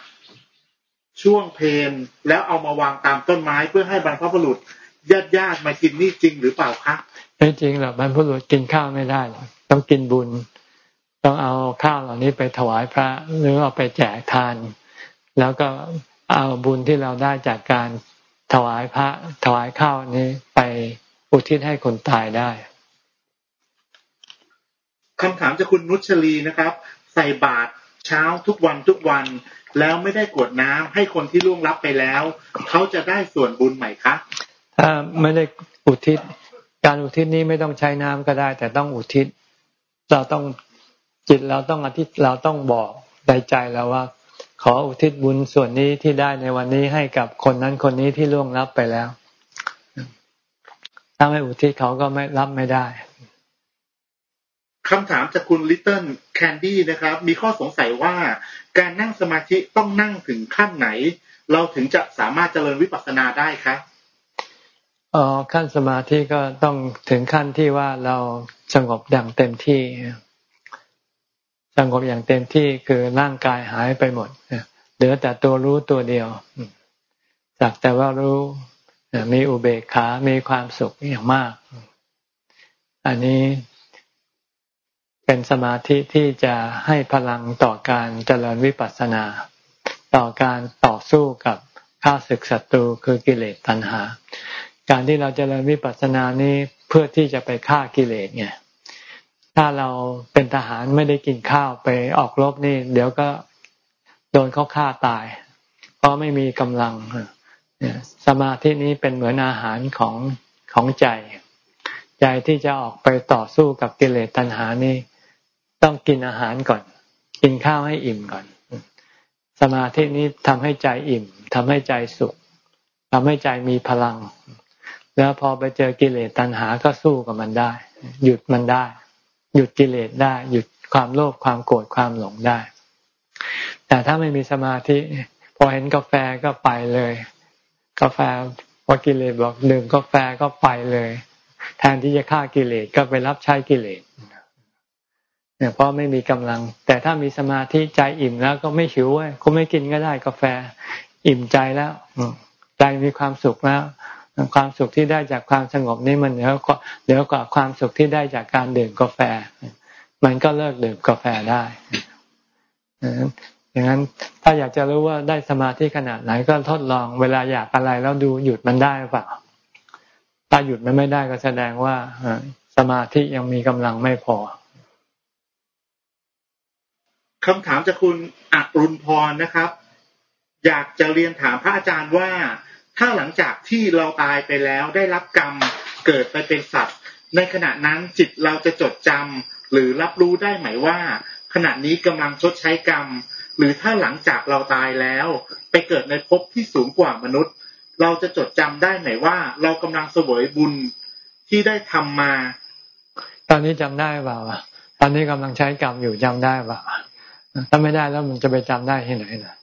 ช่วงเพนแล้วเอามาวางตามต้นไม้เพื่อให้บรรพบุรุษ ญาติญาติมากินนี่จริงหรือเปล่าคะไม่จริงหรอกบรรพบุรุษกินข้าวไม่ได้ต้องกินบุญ ต้องเอาข้าวเหล่านี้ไปถวายพระหรือเอาไปแจกทาน แล้วก็เอาบุญที่เราได้จากการถวายพระถวายข้าวนี้ไปอุทิศให้คนตายได้คำถามจากคุณนุชลีนะครับ ใส่บาตรเช้าทุกวันทุกวัน แล้วไม่ได้กวดน้ำให้คนที่ล่วงลับไปแล้ว เขาจะได้ส่วนบุญไหมคะ ถ้าไม่ได้อุทิศ การอุทิศนี้ไม่ต้องใช้น้ำก็ได้ แต่ต้องอุทิศ เราต้องจิตเราต้องอธิษเราต้องบอกในใจแล้วว่า ขออุทิศบุญส่วนนี้ที่ได้ในวันนี้ให้กับคนนั้นคนนี้ที่ล่วงลับไปแล้ว ถ้าไม่อุทิศเขาก็ไม่รับไม่ได้คำถามจากคุณลิตเติ้ลแคนดี้นะครับ มีข้อสงสัยว่าการนั่งสมาธิต้องนั่งถึงขั้นไหน เราถึงจะสามารถเจริญวิปัสสนาได้ครับ อ๋อขั้นสมาธิก็ต้องถึงขั้นที่ว่าเราสงบอย่างเต็มที่ สงบอย่างเต็มที่คือร่างกายหายไปหมดเหลือแต่ตัวรู้ตัวเดียวสักแต่ว่ารู้มีอุเบกขา มีความสุขอย่างมาก อันนี้เป็นสมาธิที่จะให้พลังต่อการเจริญวิปัสสนา ต่อการต่อสู้กับข้าศึกศัตรูคือกิเลสตัณหา การที่เราจเจริญวิปัสสนานี้เพื่อที่จะไปฆ่ากิเลสไงถ้าเราเป็นทหารไม่ได้กินข้าวไปออกรบนี่ เดี๋ยวก็โดนเขาฆ่าตาย เพราะไม่มีกำลังสมาธินี้เป็นเหมือนอาหารของของใจ ใจที่จะออกไปต่อสู้กับกิเลสตัณหานี่ต้องกินอาหารก่อน กินข้าวให้อิ่มก่อน สมาธินี้ทำให้ใจอิ่มทำให้ใจสุขทำให้ใจมีพลัง แล้วพอไปเจอกิเลสตัณหาก็สู้กับมันได้ หยุดมันได้ หยุดกิเลสได้ หยุดความโลภความโกรธความหลงได้ แต่ถ้าไม่มีสมาธิ พอเห็นกาแฟก็ไปเลย กาแฟพอกิเลสบอกดื่มกาแฟก็ไปเลย แทนที่จะฆ่ากิเลสก็ไปรับใช้กิเลสเนี่ยเพราะไม่มีกำลัง แต่ถ้ามีสมาธิใจอิ่มแล้วก็ไม่หิวเว้ยคุณไม่กินก็ได้กาแฟ อิ่มใจแล้วใจมีความสุขแล้ว ความสุขที่ได้จากความสงบนี่มันเหนือกว่าเหนือกว่าความสุขที่ได้จากการดื่มกาแฟ มันก็เลิกดื่มกาแฟได้อย่างนั้นถ้าอยากจะรู้ว่าได้สมาธิขนาดไหนก็ทดลองเวลาอยากอะไรแล้วดูหยุดมันได้หรือเปล่าถ้าหยุดมันไม่ได้ก็แสดงว่าสมาธิยังมีกำลังไม่พอคำถามจากคุณอรุณพรนะครับ อยากจะเรียนถามพระอาจารย์ว่า ถ้าหลังจากที่เราตายไปแล้วได้รับกรรมเกิดไปเป็นสัตว์ ในขณะนั้นจิตเราจะจดจำหรือรับรู้ได้ไหมว่า ขณะนี้กำลังชดใช้กรรม หรือถ้าหลังจากเราตายแล้ว ไปเกิดในภพที่สูงกว่ามนุษย์ เราจะจดจำได้ไหมว่า เรากำลังเสวยบุญที่ได้ทำมา ตอนนี้จำได้เปล่าตอนนี้กำลังใช้กรรมอยู่จำได้เปล่าถ้าไม่ได้แล้วมันจะไปจำได้ที่ไหนนะ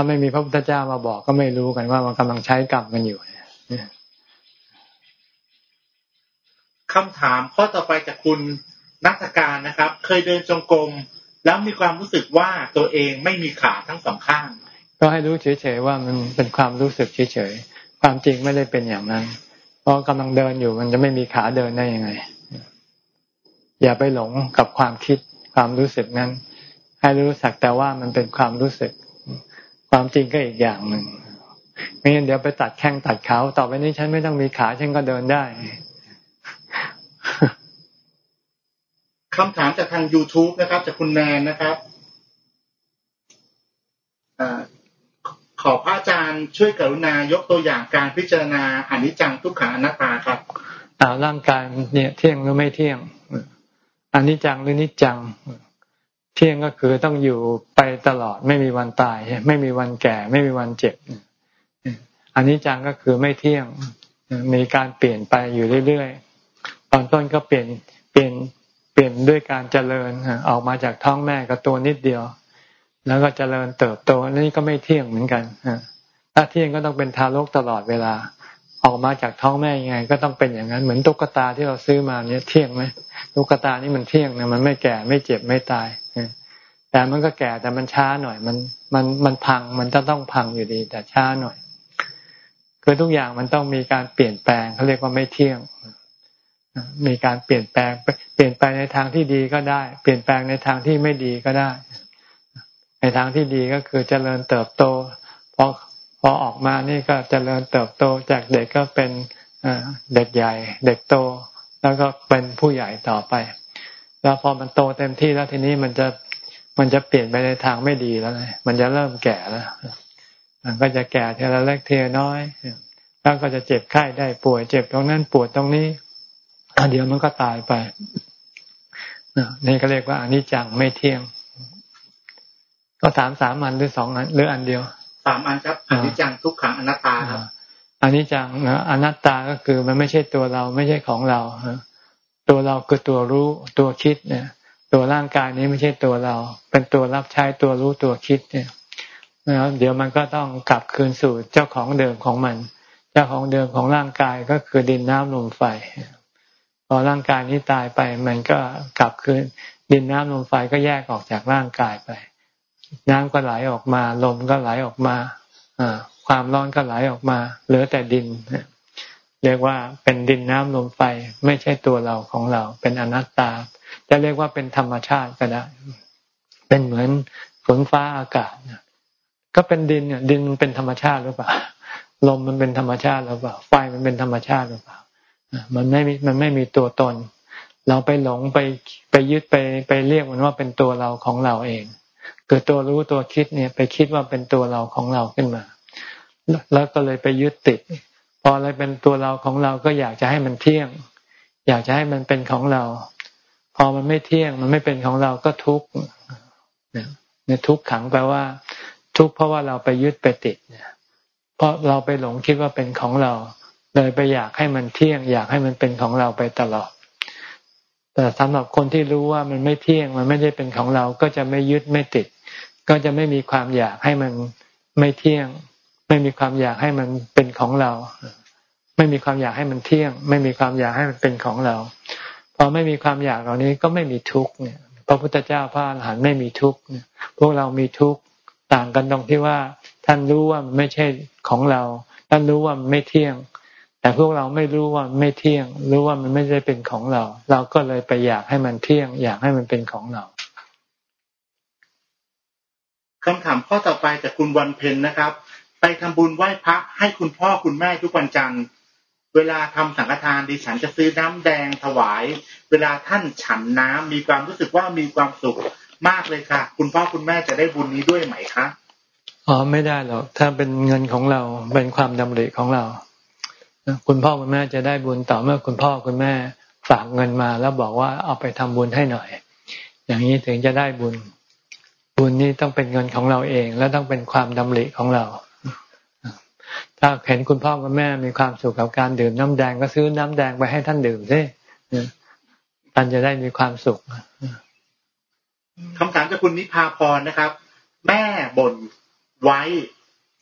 ถ้าไม่มีพระพุทธเจ้ามาบอกก็ไม่รู้กันว่ามันกำลังใช้กรรมกันอยู่คำถามข้อต่อไปจากคุณนักการนะครับ เคยเดินจงกรมแล้วมีความรู้สึกว่าตัวเองไม่มีขาทั้งสองข้าง ก็ให้รู้เฉยๆว่ามันเป็นความรู้สึกเฉยๆความจริงไม่ได้เป็นอย่างนั้น เพราะกำลังเดินอยู่มันจะไม่มีขาเดินได้ยังไง อย่าไปหลงกับความคิดความรู้สึกนั้น ให้รู้สักแต่ว่ามันเป็นความรู้สึก ความจริงก็อีกอย่างหนึ่งไม่งั้นเดี๋ยวไปตัดแข้งตัดขาต่อไปนี้ฉันไม่ต้องมีขาฉันก็เดินได้คำถามจากทาง YouTube นะครับ จากคุณแนนนะครับอขอพระอาจารย์ช่วยกรุณายกตัวอย่างการพิจารณาอนิจจังทุกขังอนัตตาครับร่างกายเนี่ยเที่ยงหรือไม่เที่ยงอันนี้จังหรือนิจจัง เที่ยงก็คือต้องอยู่ ไปตลอดไม่มีวันตาย ไม่มีวันแก่ ไม่มีวันเจ็บอันนี้จังก็คือไม่เที่ยงมีการเปลี่ยนไปอยู่เรื่อยๆตอนต้นก็เปลี่ยนเปลี่ยนเปลี่ยนด้วยการเจริญออกมาจากท้องแม่ก็ตัวนิดเดียว แล้วก็เจริญเติบโตนี่ก็ไม่เที่ยงเหมือนกันถ้าเที่ยงก็ต้องเป็นทารกตลอดเวลา ออกมาจากท้องแม่ยังไง ก็ต้องเป็นอย่างนั้นเหมือนตุ๊กตาที่เราซื้อมาเนี่ยเที่ยงไหมตุ๊กตานี่มันเที่ยงนะมันไม่แก่ไม่เจ็บไม่ตาย แต่มันก็แก่แต่มันช้าหน่อย มันมันมันพังมันจะต้องพังอยู่ดี แต่ช้าหน่อยคือทุกอย่างมันต้องมีการเปลี่ยนแปลงเขาเรียกว่าไม่เที่ยงมีการเปลี่ยนแปลงเปลี่ยนไปในทางที่ดีก็ได้ เปลี่ยนแปลงในทางที่ไม่ดีก็ได้ ในทางที่ดีก็คือเจริญเติบโตพอพอออกมานี่ก็เจริญเติบโตจากเด็กก็เป็นเด็กใหญ่ เด็กโต แล้วก็เป็นผู้ใหญ่ต่อไป แล้วพอมันโตเต็มที่แล้วทีนี้มันจะ มันจะเปลี่ยนไปในทางไม่ดีแล้วนะมันจะเริ่มแก่แล้วมันก็จะแก่ทีละเล็กทีละน้อย แล้วก็จะเจ็บไข้ได้ป่วย เจ็บตรงนั้นปวดตรงนี้เดี๋ยวมันก็ตายไปนี่ก็เรียกว่าอนิจจังไม่เที่ยง ก็ถามสามอันหรือสองอันหรืออันเดียวสามอันครับอนิจจังทุกขังอนัตตาครับอนิจจังนะอนัตตาก็คือมันไม่ใช่ตัวเราไม่ใช่ของเราตัวเราคือตัวรู้ตัวคิดเนี่ย ตัวร่างกายนี้ไม่ใช่ตัวเรา เป็นตัวรับใช้ตัวรู้ตัวคิดเนี่ยแล้วเดี๋ยวมันก็ต้องกลับคืนสู่เจ้าของเดิมของมัน เจ้าของเดิมของร่างกายก็คือดินน้ำลมไฟ พอร่างกายนี้ตายไป มันก็กลับคืน ดินน้ำลมไฟก็แยกออกจากร่างกายไป น้ำก็ไหลออกมา ลมก็ไหลออกมาความร้อนก็ไหลออกมา เหลือแต่ดินเรียกว่าเป็นดินน้ำลมไฟไม่ใช่ตัวเราของเรา เป็นอนัตตา จะเรียกว่าเป็นธรรมชาติก็ได้ เป็นเหมือนฝนฟ้าอากาศก็เป็นดินเนี่ย ดินมันเป็นธรรมชาติหรือเปล่า ลมมันเป็นธรรมชาติหรือเปล่า ไฟมันเป็นธรรมชาติหรือเปล่า มันไม่มีมันไม่มีตัวตน เราไปหลงไปไปยึดไปไปเรียกมันว่าเป็นตัวเราของเราเองคือตัวรู้ตัวคิดเนี่ย ไปคิดว่าเป็นตัวเราของเราขึ้นมา แล้วก็เลยไปยึดติด พออะไรเป็นตัวเราของเราก็อยากจะให้มันเที่ยง อยากจะให้มันเป็นของเรา พอมันไม่เที่ยง มันไม่เป็นของเราก็ทุกข์เนี่ยทุกขังแปลว่า ทุกข์เพราะว่าเราไปยึดไปติดเนี่ยเพราะเราไปหลงคิดว่าเป็นของเรา เลยไปอยากให้มันเที่ยง อยากให้มันเป็นของเราไปตลอด แต่สำหรับคนที่รู้ว่ามันไม่เที่ยง มันไม่ได้เป็นของเรา ก็จะไม่ยึดไม่ติด ก็จะไม่มีความอยากให้มันไม่เที่ยง ไม่มีความอยากให้มันเป็นของเรา ไม่มีความอยากให้มันเที่ยง ไม่มีความอยากให้มันเป็นของเรา พอไม่มีความอยากเหล่านี้ก็ไม่มีทุกข์เนี่ย พระพุทธเจ้าพระอรหันต์ไม่มีทุกข์เนี่ย พวกเรามีทุกข์ต่างกันตรงที่ว่า ท่านรู้ว่ามันไม่ใช่ของเรา ท่านรู้ว่ามันไม่เที่ยง แต่พวกเราไม่รู้ว่ามันไม่เที่ยง รู้ว่ามันไม่ได้เป็นของเรา เราก็เลยไปอยากให้มันเที่ยง อยากให้มันเป็นของเราคำถามข้อต่อไปจากคุณวันเพ็ญนะครับ ไปทำบุญไหว้พระให้คุณพ่อคุณแม่ทุกวันจันทร์ เวลาทำสังฆทานดิฉันจะซื้อน้ำแดงถวาย เวลาท่านฉันน้ำมีความรู้สึกว่ามีความสุขมากเลยค่ะ คุณพ่อคุณแม่จะได้บุญนี้ด้วยไหมคะอ๋อไม่ได้หรอกถ้าเป็นเงินของเราเป็นความดำริของเรา คุณพ่อคุณแม่จะได้บุญต่อเมื่อคุณพ่อคุณแม่ฝากเงินมาแล้วบอกว่าเอาไปทำบุญให้หน่อย อย่างนี้ถึงจะได้บุญ บุญนี้ต้องเป็นเงินของเราเอง และต้องเป็นความดำริของเรา ถ้าเห็นคุณพ่อคุณแม่มีความสุขกับการดื่มน้ำแดงก็ซื้อน้ำแดงไปให้ท่านดื่มสิท่านจะได้มีความสุขคำถามจากคุณนิพาพรนะครับ แม่บนไว้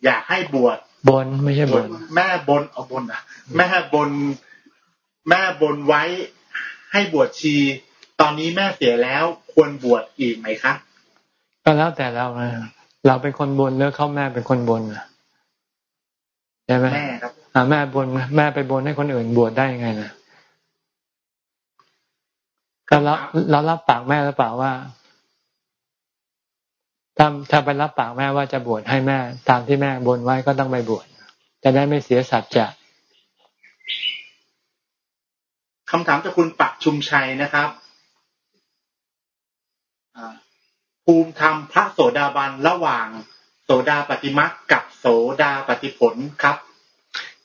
อยากให้บวชบนไม่ใช่บน แม่บนเอาบนอะ แม่บน แม่บนไว้ให้บวชชี ตอนนี้แม่เสียแล้วควรบวชอีกไหมคะก็แล้วแต่เราเราเป็นคนบนหรือเขาแม่เป็นคนบนอะ ใช่ไหมแม่ครับแม่บนแม่ไปบนให้คนอื่นบวชได้ยังไงนะก็รับเรารับปากแม่หรือเปล่าว่าถ้าถ้าไปรับปากแม่ว่าจะบวชให้แม่ ตามที่แม่บนไว้ก็ต้องไปบวชจะได้ไม่เสียสัจจะคำถามจากคุณปักชุมชัยนะครับภูมิธรรมพระโสดาบันระหว่าง โสดาปฏิมักกับโสดาปฏิผลครับ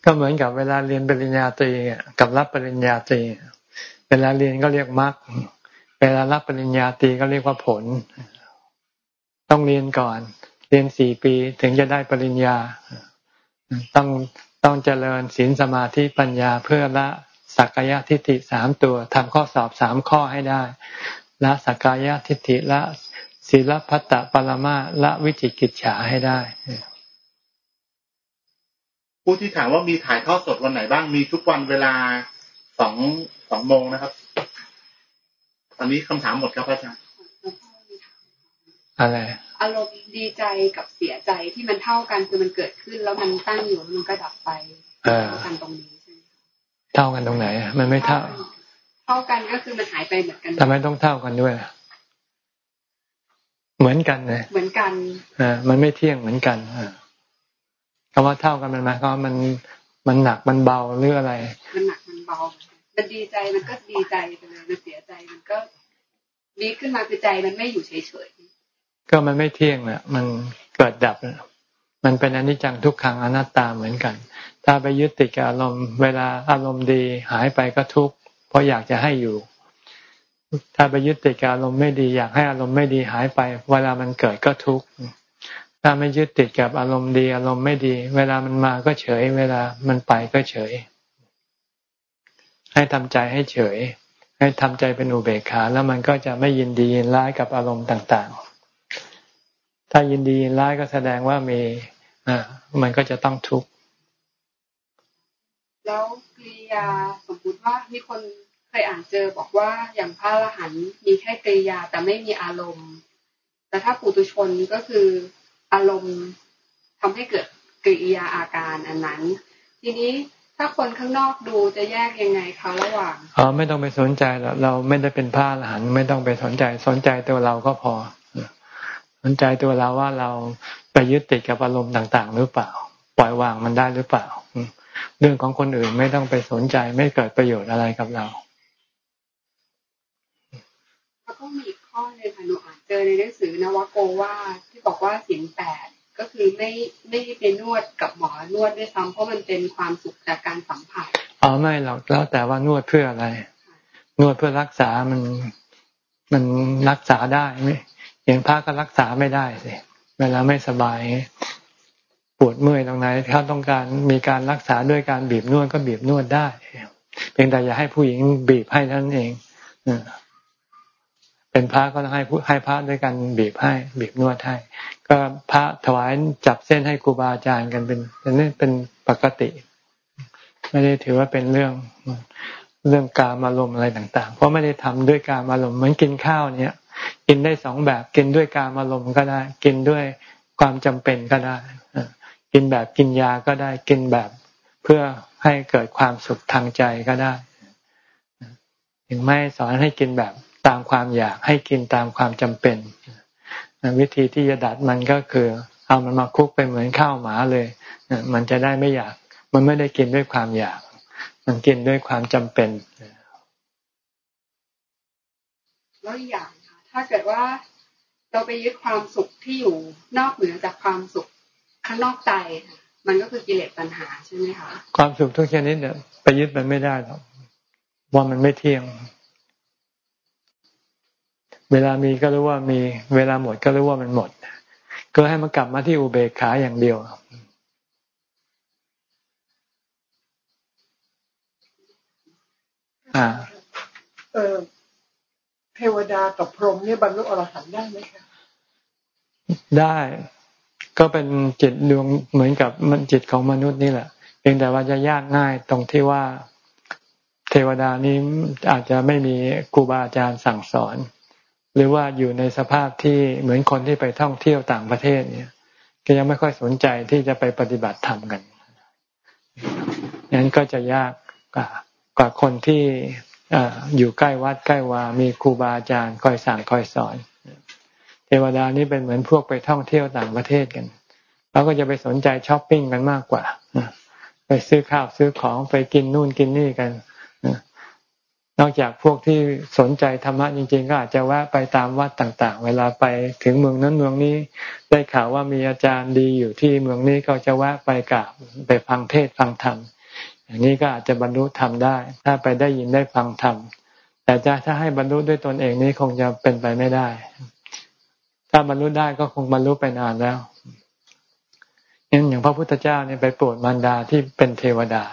ก็เหมือนกับเวลาเรียนปริญญาตรีกับรับปริญญาตรี เวลาเรียนก็เรียกมักเวลารับปริญญาตรีก็เรียกว่าผล ต้องเรียนก่อน เรียนสี่ปีถึงจะได้ปริญญา ต้องต้องเจริญศีลสมาธิปัญญาเพื่อละสักกายทิฏฐิสามตัวทำข้อสอบสามข้อให้ได้ละสักกายทิฏฐิละ ศีลพัตตปรมาละวิจิกิจฉาให้ได้ ผู้ที่ถามว่ามีถ่ายทอดสดวันไหนบ้างมีทุกวันเวลาสองสองโมงนะครับ ตอนนี้คำถามหมดครับอาจารย์อะไรอารมณ์ดีใจกับเสียใจที่มันเท่ากันคือมันเกิดขึ้น แล้วมันตั้งอยู่มันก็ดับไปเท่ากันตรงนี้ใช่ไหมเท่ากันตรงไหนมันไม่เท่า เท่ากันก็คือมันหายไปเหมือนกันทำไมต้องเท่ากันด้วย เหมือนกันเลยเหมือนกันอ่ามันไม่เที่ยงเหมือนกันอ่าคำว่าเท่ากันมันหมายความว่ามันมันหนักมันเบาหรืออะไร มันหนักมันเบา มันดีใจมันก็ดีใจไปเลยมันเสียใจมันก็ดีขึ้นมาคือใจมันไม่อยู่เฉยๆก็มันไม่เที่ยงแหละมันเกิดดับมันเป็นอนิจจังทุกขังอนัตตาเหมือนกัน ถ้าไปยึดติดกับอารมณ์เวลาอารมณ์ดีหายไปก็ทุกข์เพราะอยากจะให้อยู่ ถ้าไปยึดติดกับอารมณ์ไม่ดีอยากให้อารมณ์ไม่ดีหายไป เวลามันเกิดก็ทุกข์ถ้าไม่ยึดติดกับอารมณ์ดีอารมณ์ไม่ดี เวลามันมาก็เฉย เวลามันไปก็เฉย ให้ทำใจให้เฉย ให้ทำใจเป็นอุเบกขาแล้วมันก็จะไม่ยินดียินร้ายกับอารมณ์ต่างๆ ถ้ายินดียินร้ายก็แสดงว่ามีอ่ามันก็จะต้องทุกข์แล้วกิริยาสมมติว่ามีคน เคยอ่านเจอบอกว่าอย่างพระอรหันต์มีแค่กริยาแต่ไม่มีอารมณ์ แต่ถ้าปุถุชนก็คืออารมณ์ทำให้เกิดกริยาอาการอันนั้น ทีนี้ถ้าคนข้างนอกดูจะแยกยังไงคะระหว่างอ๋อไม่ต้องไปสนใจเราเราไม่ได้เป็นพระอรหันต์ไม่ต้องไปสนใจสนใจตัวเราก็พอ สนใจตัวเราว่าเราไปยึดติดกับอารมณ์ต่าง ๆ หรือเปล่า ปล่อยวางมันได้หรือเปล่า เรื่องของคนอื่นไม่ต้องไปสนใจไม่เกิดประโยชน์อะไรกับเราแล้วก็ มีข้อในค่ะหนูอ่านเจอในหนังสือนวโกว่าที่บอกว่าสินแปดก็คือไม่ไม่ไปนวดกับหมอนวดด้วยซ้ำเพราะมันเป็นความสุขจากการสัมผัสอ๋อไม่หรอกแล้วแต่ว่านวดเพื่ออะไร นวดเพื่อรักษามันมันรักษาได้ไหมอย่างพระก็รักษาไม่ได้สิเวลาไม่สบายปวดเมื่อยตรงไหนถ้าต้องการมีการรักษาด้วยการบีบนวดก็บีบนวดได้เพียงแต่อย่าให้ผู้หญิงบีบให้นั่นเอง เป็นพระก็ต้องให้ให้พระด้วยกันบีบให้บีบนวดให้ก็พระถวายจับเส้นให้ครูบาอาจารย์กันเป็นนี่เป็นปกติ ไม่ได้ถือว่าเป็นเรื่องเรื่องการอารมณ์อะไรต่าง ๆ เพราะไม่ได้ทำด้วยการอารมณ์เหมือนกินข้าวเนี่ย กินได้สองแบบกินด้วยการอารมณ์ก็ได้ กินด้วยความจำเป็นก็ได้กินแบบกินยาก็ได้กินแบบเพื่อให้เกิดความสุขทางใจก็ได้ถึงไม่สอนให้กินแบบ ตามความอยากให้กินตามความจำเป็น วิธีที่จะดัดมันก็คือ เอามันมาคุกไปเหมือนข้าวหมาเลยมันจะได้ไม่อยาก มันไม่ได้กินด้วยความอยาก มันกินด้วยความจำเป็นแล้วอย่างค่ะถ้าเกิดว่าเราไปยึดความสุขที่อยู่นอกเหนือจากความสุขข้างนอกใจ มันก็คือกิเลสปัญหาใช่ไหมคะความสุขทุกชนิดเนี่ยไปยึดมันไม่ได้หรอกว่ามันไม่เที่ยง เวลามีก็รู้ว่ามี เวลาหมดก็รู้ว่ามันหมด ก็ให้มันกลับมาที่อุเบกขาอย่างเดียวอ่าเออเทวดากับพรหมเนี่ยบรรลุอรหันต์ได้ไหมคะได้ก็เป็นจิตดวงเหมือนกับมันจิตของมนุษย์นี่แหละเพียงแต่ว่าจะยากง่ายตรงที่ว่าเทวดานี้อาจจะไม่มีครูบาอาจารย์สั่งสอน หรือว่าอยู่ในสภาพที่เหมือนคนที่ไปท่องเที่ยวต่างประเทศเนี่ย ก็ยังไม่ค่อยสนใจที่จะไปปฏิบัติธรรมกันนั้นก็จะยากกว่ากว่าคนที่อยู่ใกล้วัดใกล้วา มีครูบาอาจารย์คอยสั่งคอยสอน เทวดานี้เป็นเหมือนพวกไปท่องเที่ยวต่างประเทศกันเราก็จะไปสนใจช้อปปิ้งกันมากกว่าไปซื้อข้าวซื้อของไปกินนู่นกินนี่กัน นอกจากพวกที่สนใจธรรมะจริง ๆ ก็อาจจะแวะไปตามวัดต่าง ๆ เวลาไปถึงเมืองนั้นเมืองนี้ ได้ข่าวว่ามีอาจารย์ดีอยู่ที่เมืองนี้ก็จะแวะไปกราบไปฟังเทศฟังธรรมอย่างนี้ก็อาจจะบรรลุธรรมได้ ถ้าไปได้ยินได้ฟังธรรมแต่จะถ้าให้บรรลุด้วยตนเองนี้คงจะเป็นไปไม่ได้ ถ้าบรรลุได้ก็คงบรรลุไปนานแล้วงั้นอย่างพระพุทธเจ้าเนี่ยไปโปรดมารดาที่เป็นเทวดา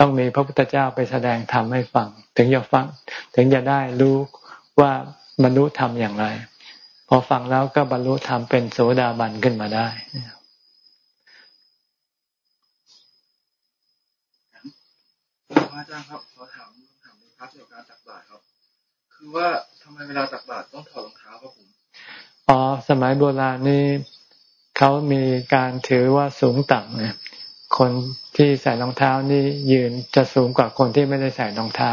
ต้องมีพระพุทธเจ้าไปแสดงธรรมให้ฟัง ถึงจะฟัง ถึงจะได้รู้ว่าบรรลุธรรมอย่างไร พอฟังแล้วก็บรรลุธรรมเป็นโสดาบันขึ้นมาได้อาจารย์ครับขอถามคำถามในพาร์ทเกี่ยวกับการตักบาตรครับ คือว่าทำไมเวลาตักบาตรต้องถอดรองเท้าครับผมอ๋อสมัยโบราณนี่เขามีการถือว่าสูงต่ำเนี่ยคน ที่ใส่รองเท้านี่ยืนจะสูงกว่าคนที่ไม่ได้ใส่รองเท้า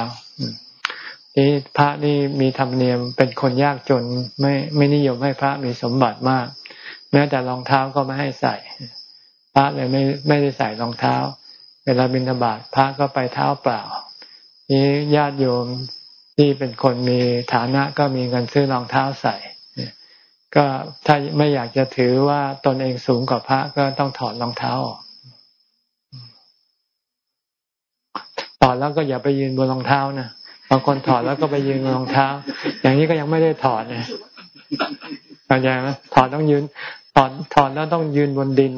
นี่พระนี่มีธรรมเนียมเป็นคนยากจนไม่ไม่นิยมให้พระมีสมบัติมาก แม้แต่รองเท้าก็ไม่ให้ใส่ พระเลยไม่ไม่ได้ใส่รองเท้า เวลาบิณฑบาตพระก็ไปเท้าเปล่านี่ญาติโยมที่เป็นคนมีฐานะก็มีเงินซื้อรองเท้าใส่ก็ถ้าไม่อยากจะถือว่าตนเองสูงกว่าพระก็ต้องถอดรองเท้าออก ถอดแล้วก็อย่าไปยืนบนรองเท้านะบางคนถอดแล้วก็ไปยืนบนรองเท้า อย่างนี้ก็ยังไม่ได้ถอดนะเข้าใจไหมถอดต้องยืน ถอดถอดแล้วต้องยืนบนดิน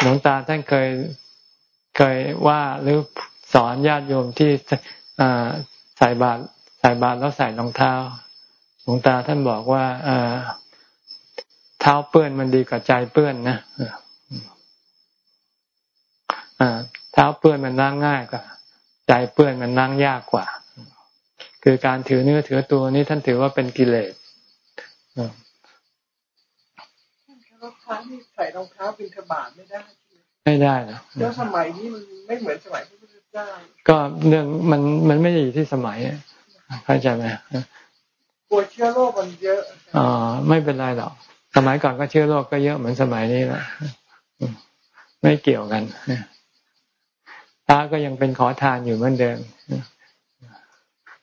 หลวงตาท่านเคยเคยว่าหรือสอนญาติโยมที่ใส่บาตรใส่บาตรแล้วใส่รองเท้าหลวงตาท่านบอกว่าเท้าเปื้อนมันดีกว่าใจเปื้อนนะ เท้าเปื้อนมันล้างง่ายกว่า ใจเปื้อนมันล้างยากกว่า คือการถือเนื้อถือตัวนี้ท่านถือว่าเป็นกิเลสรองเท้าที่ใส่รองเท้าบินทบาทไม่ได้ ไม่ได้นะแล้วสมัยนี้มันไม่เหมือนสมัยพระพุทธเจ้าก็เรื่องมันมันไม่ได้อยู่ที่สมัยเข้าใจไหมกลัวเชื้อโรคมันเยอะอ๋อไม่เป็นไรหรอกสมัยก่อนก็เชื้อโรคก็เยอะเหมือนสมัยนี้แหละไม่เกี่ยวกัน พระก็ยังเป็นขอทานอยู่เหมือนเดิม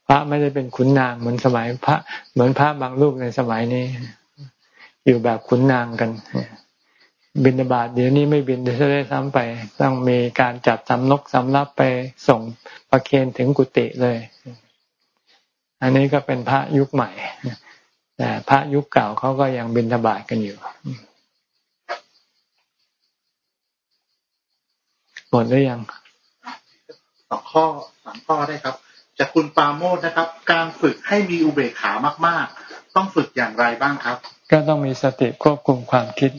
พระไม่ได้เป็นขุนนางเหมือนสมัยพระ เหมือนพระบางรูปในสมัยนี้ อยู่แบบขุนนางกัน บินบาตเดี๋ยวนี้ไม่บินจะได้ซ้ำไป ต้องมีการจัดสำนกสำรับไปส่งประเคนถึงกุฏิเลย อันนี้ก็เป็นพระยุคใหม่แต่พระยุคเก่าเขาก็ยังบินบาตกันอยู่หมดหรือยัง สองข้อสามข้อได้ครับ จากคุณปาโมดนะครับ การฝึกให้มีอุเบกขามาก ๆ ต้องฝึกอย่างไรบ้างครับ ก็ต้องมีสติควบคุมความคิด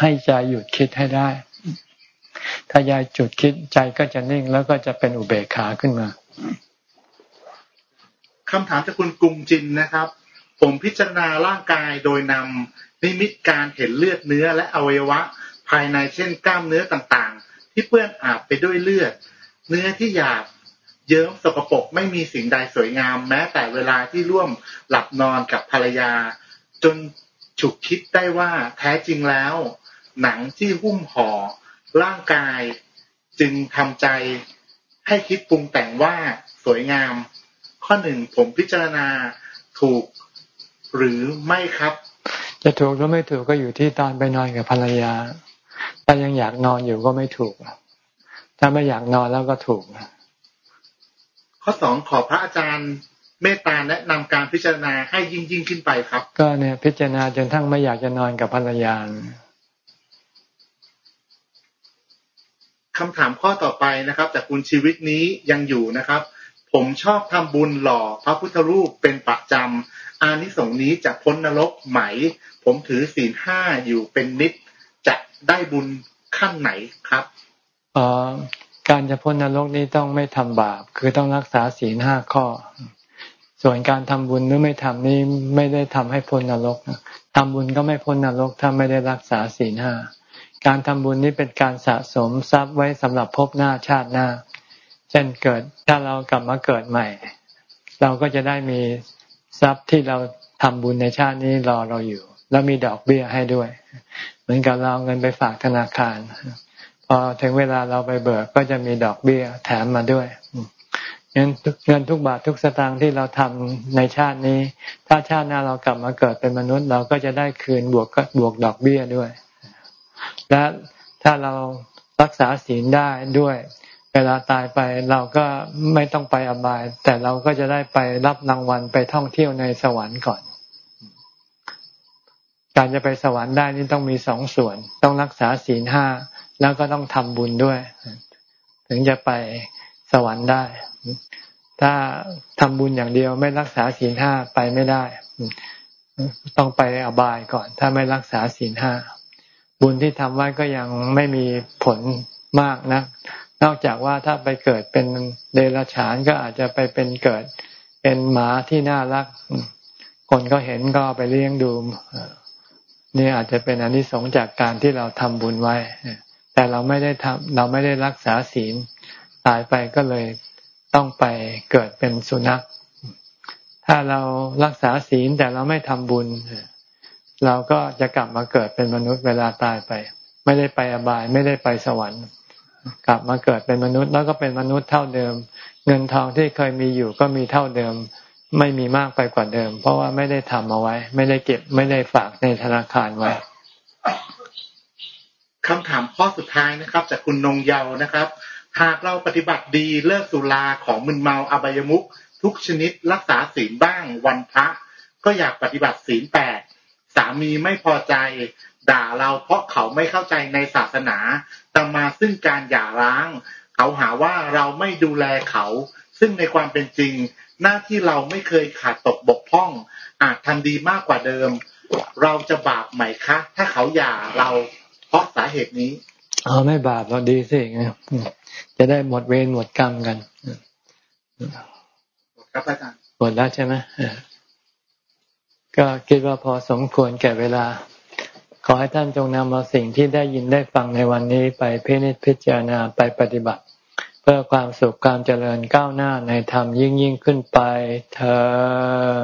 ให้ใจหยุดคิดให้ได้ ถ้ายายจุดคิดใจก็จะนิ่งแล้วก็จะเป็นอุเบกขาขึ้นมาคำถามจากคุณกรุงจินนะครับ ผมพิจารณาร่างกายโดยนำนิมิตการเห็นเลือดเนื้อและอวัยวะ ภายในเช่นกล้ามเนื้อต่างๆ ที่เปื้อนอาบไปด้วยเลือด เนื้อที่หยาบเยิ้มสกปรกไม่มีสิ่งใดสวยงาม แม้แต่เวลาที่ร่วมหลับนอนกับภรรยา จนฉุกคิดได้ว่าแท้จริงแล้ว หนังที่หุ้มห่อร่างกายจึงทำใจให้คิดปรุงแต่งว่าสวยงาม ข้อหนึ่งผมพิจารณาถูกหรือไม่ครับ จะถูกหรือไม่ถูกก็อยู่ที่ตอนไปนอนกับภรรยา ถ้ายังอยากนอนอยู่ก็ไม่ถูก ถ้าไม่อยากนอนแล้วก็ถูก ข้อสองขอพระอาจารย์เมตตาแนะนำการพิจารณาให้ยิ่งยิ่งขึ้นไปครับ ก็เนี่ยพิจารณาจนทั้งไม่อยากจะนอนกับภรรยาคำถามข้อต่อไปนะครับ จากคุณชีวิตนี้ยังอยู่นะครับ ผมชอบทำบุญหล่อพระพุทธรูปเป็นประจำอานิสงส์นี้จะพ้นนรกไหม ผมถือศีลห้าอยู่เป็นนิดจะได้บุญขั้นไหนครับอ๋อ การจะพ้นนรกนี้ต้องไม่ทำบาป คือต้องรักษาศีลห้าข้อ ส่วนการทำบุญหรือไม่ทำนี้ไม่ได้ทำให้พ้นนรกทำบุญก็ไม่พ้นนรกถ้าไม่ได้รักษาศีลห้าการทำบุญนี้เป็นการสะสมทรัพย์ไว้สำหรับภพหน้าชาติหน้า เช่นเกิดถ้าเรากลับมาเกิดใหม่ เราก็จะได้มีทรัพย์ที่เราทำบุญในชาตินี้รอเราอยู่ แล้วมีดอกเบี้ยให้ด้วย เหมือนกับเราเงินไปฝากธนาคาร ถึงเวลาเราไปเบิกก็จะมีดอกเบี้ยแถมมาด้วยเงินเงินทุกบาททุกสตางค์ที่เราทำในชาตินี้ ถ้าชาติหน้าเรากลับมาเกิดเป็นมนุษย์ เราก็จะได้คืนบวกบวกดอกเบี้ยด้วย และถ้าเรารักษาศีลได้ด้วย เวลาตายไปเราก็ไม่ต้องไปอบาย แต่เราก็จะได้ไปรับรางวัลไปท่องเที่ยวในสวรรค์ก่อน การจะไปสวรรค์ได้นี่ต้องมีสองส่วน ต้องรักษาศีลห้า แล้วก็ต้องทำบุญด้วย ถึงจะไปสวรรค์ได้ ถ้าทำบุญอย่างเดียวไม่รักษาศีลห้าไปไม่ได้ ต้องไปอบายก่อน ถ้าไม่รักษาศีลห้าบุญที่ทำไว้ก็ยังไม่มีผลมากนะนอกจากว่าถ้าไปเกิดเป็นเดรัจฉานก็อาจจะไปเป็นเกิดเป็นหมาที่น่ารัก คนก็เห็นก็ไปเลี้ยงดูนี่อาจจะเป็นอนิสงส์จากการที่เราทำบุญไว้ แต่เราไม่ได้ทำเราไม่ได้รักษาศีลตายไปก็เลยต้องไปเกิดเป็นสุนัข ถ้าเรารักษาศีลแต่เราไม่ทำบุญ เราก็จะกลับมาเกิดเป็นมนุษย์เวลาตายไป ไม่ได้ไปอบาย ไม่ได้ไปสวรรค์ กลับมาเกิดเป็นมนุษย์ แล้วก็เป็นมนุษย์เท่าเดิม เงินทองที่เคยมีอยู่ก็มีเท่าเดิม ไม่มีมากไปกว่าเดิม เพราะว่าไม่ได้ทำเอาไว้ ไม่ได้เก็บไม่ได้ฝากในธนาคารไว้ คำถามข้อสุดท้ายนะครับ จากคุณนงเยานะครับ หากเราปฏิบัติดีเลิกสุราของมึนเมาอบายมุขทุกชนิดรักษาศีลบ้างวันพระ ก็อยากปฏิบัติศีลแปดสามีไม่พอใจ ด่าเราเพราะเขาไม่เข้าใจในศาสนาตามมาซึ่งการหย่าร้าง เขาหาว่าเราไม่ดูแลเขา ซึ่งในความเป็นจริง หน้าที่เราไม่เคยขาดตกบกพร่อง อาจทำดีมากกว่าเดิม เราจะบาปไหมคะ ถ้าเขาหย่าเรา เพราะสาเหตุนี้อ๋อไม่บาปเราดีสิไงจะได้หมดเวรหมดกรรมกันครับอาจารย์หมดแล้วใช่ไหมก็คิดว่าพอสมควรแก่เวลา ขอให้ท่านจงนำเอาสิ่งที่ได้ยินได้ฟังในวันนี้ไปพิจิตพิจารณาไปปฏิบัติ เพื่อความสุขความเจริญก้าวหน้าในธรรมยิ่งยิ่งขึ้นไปเธอ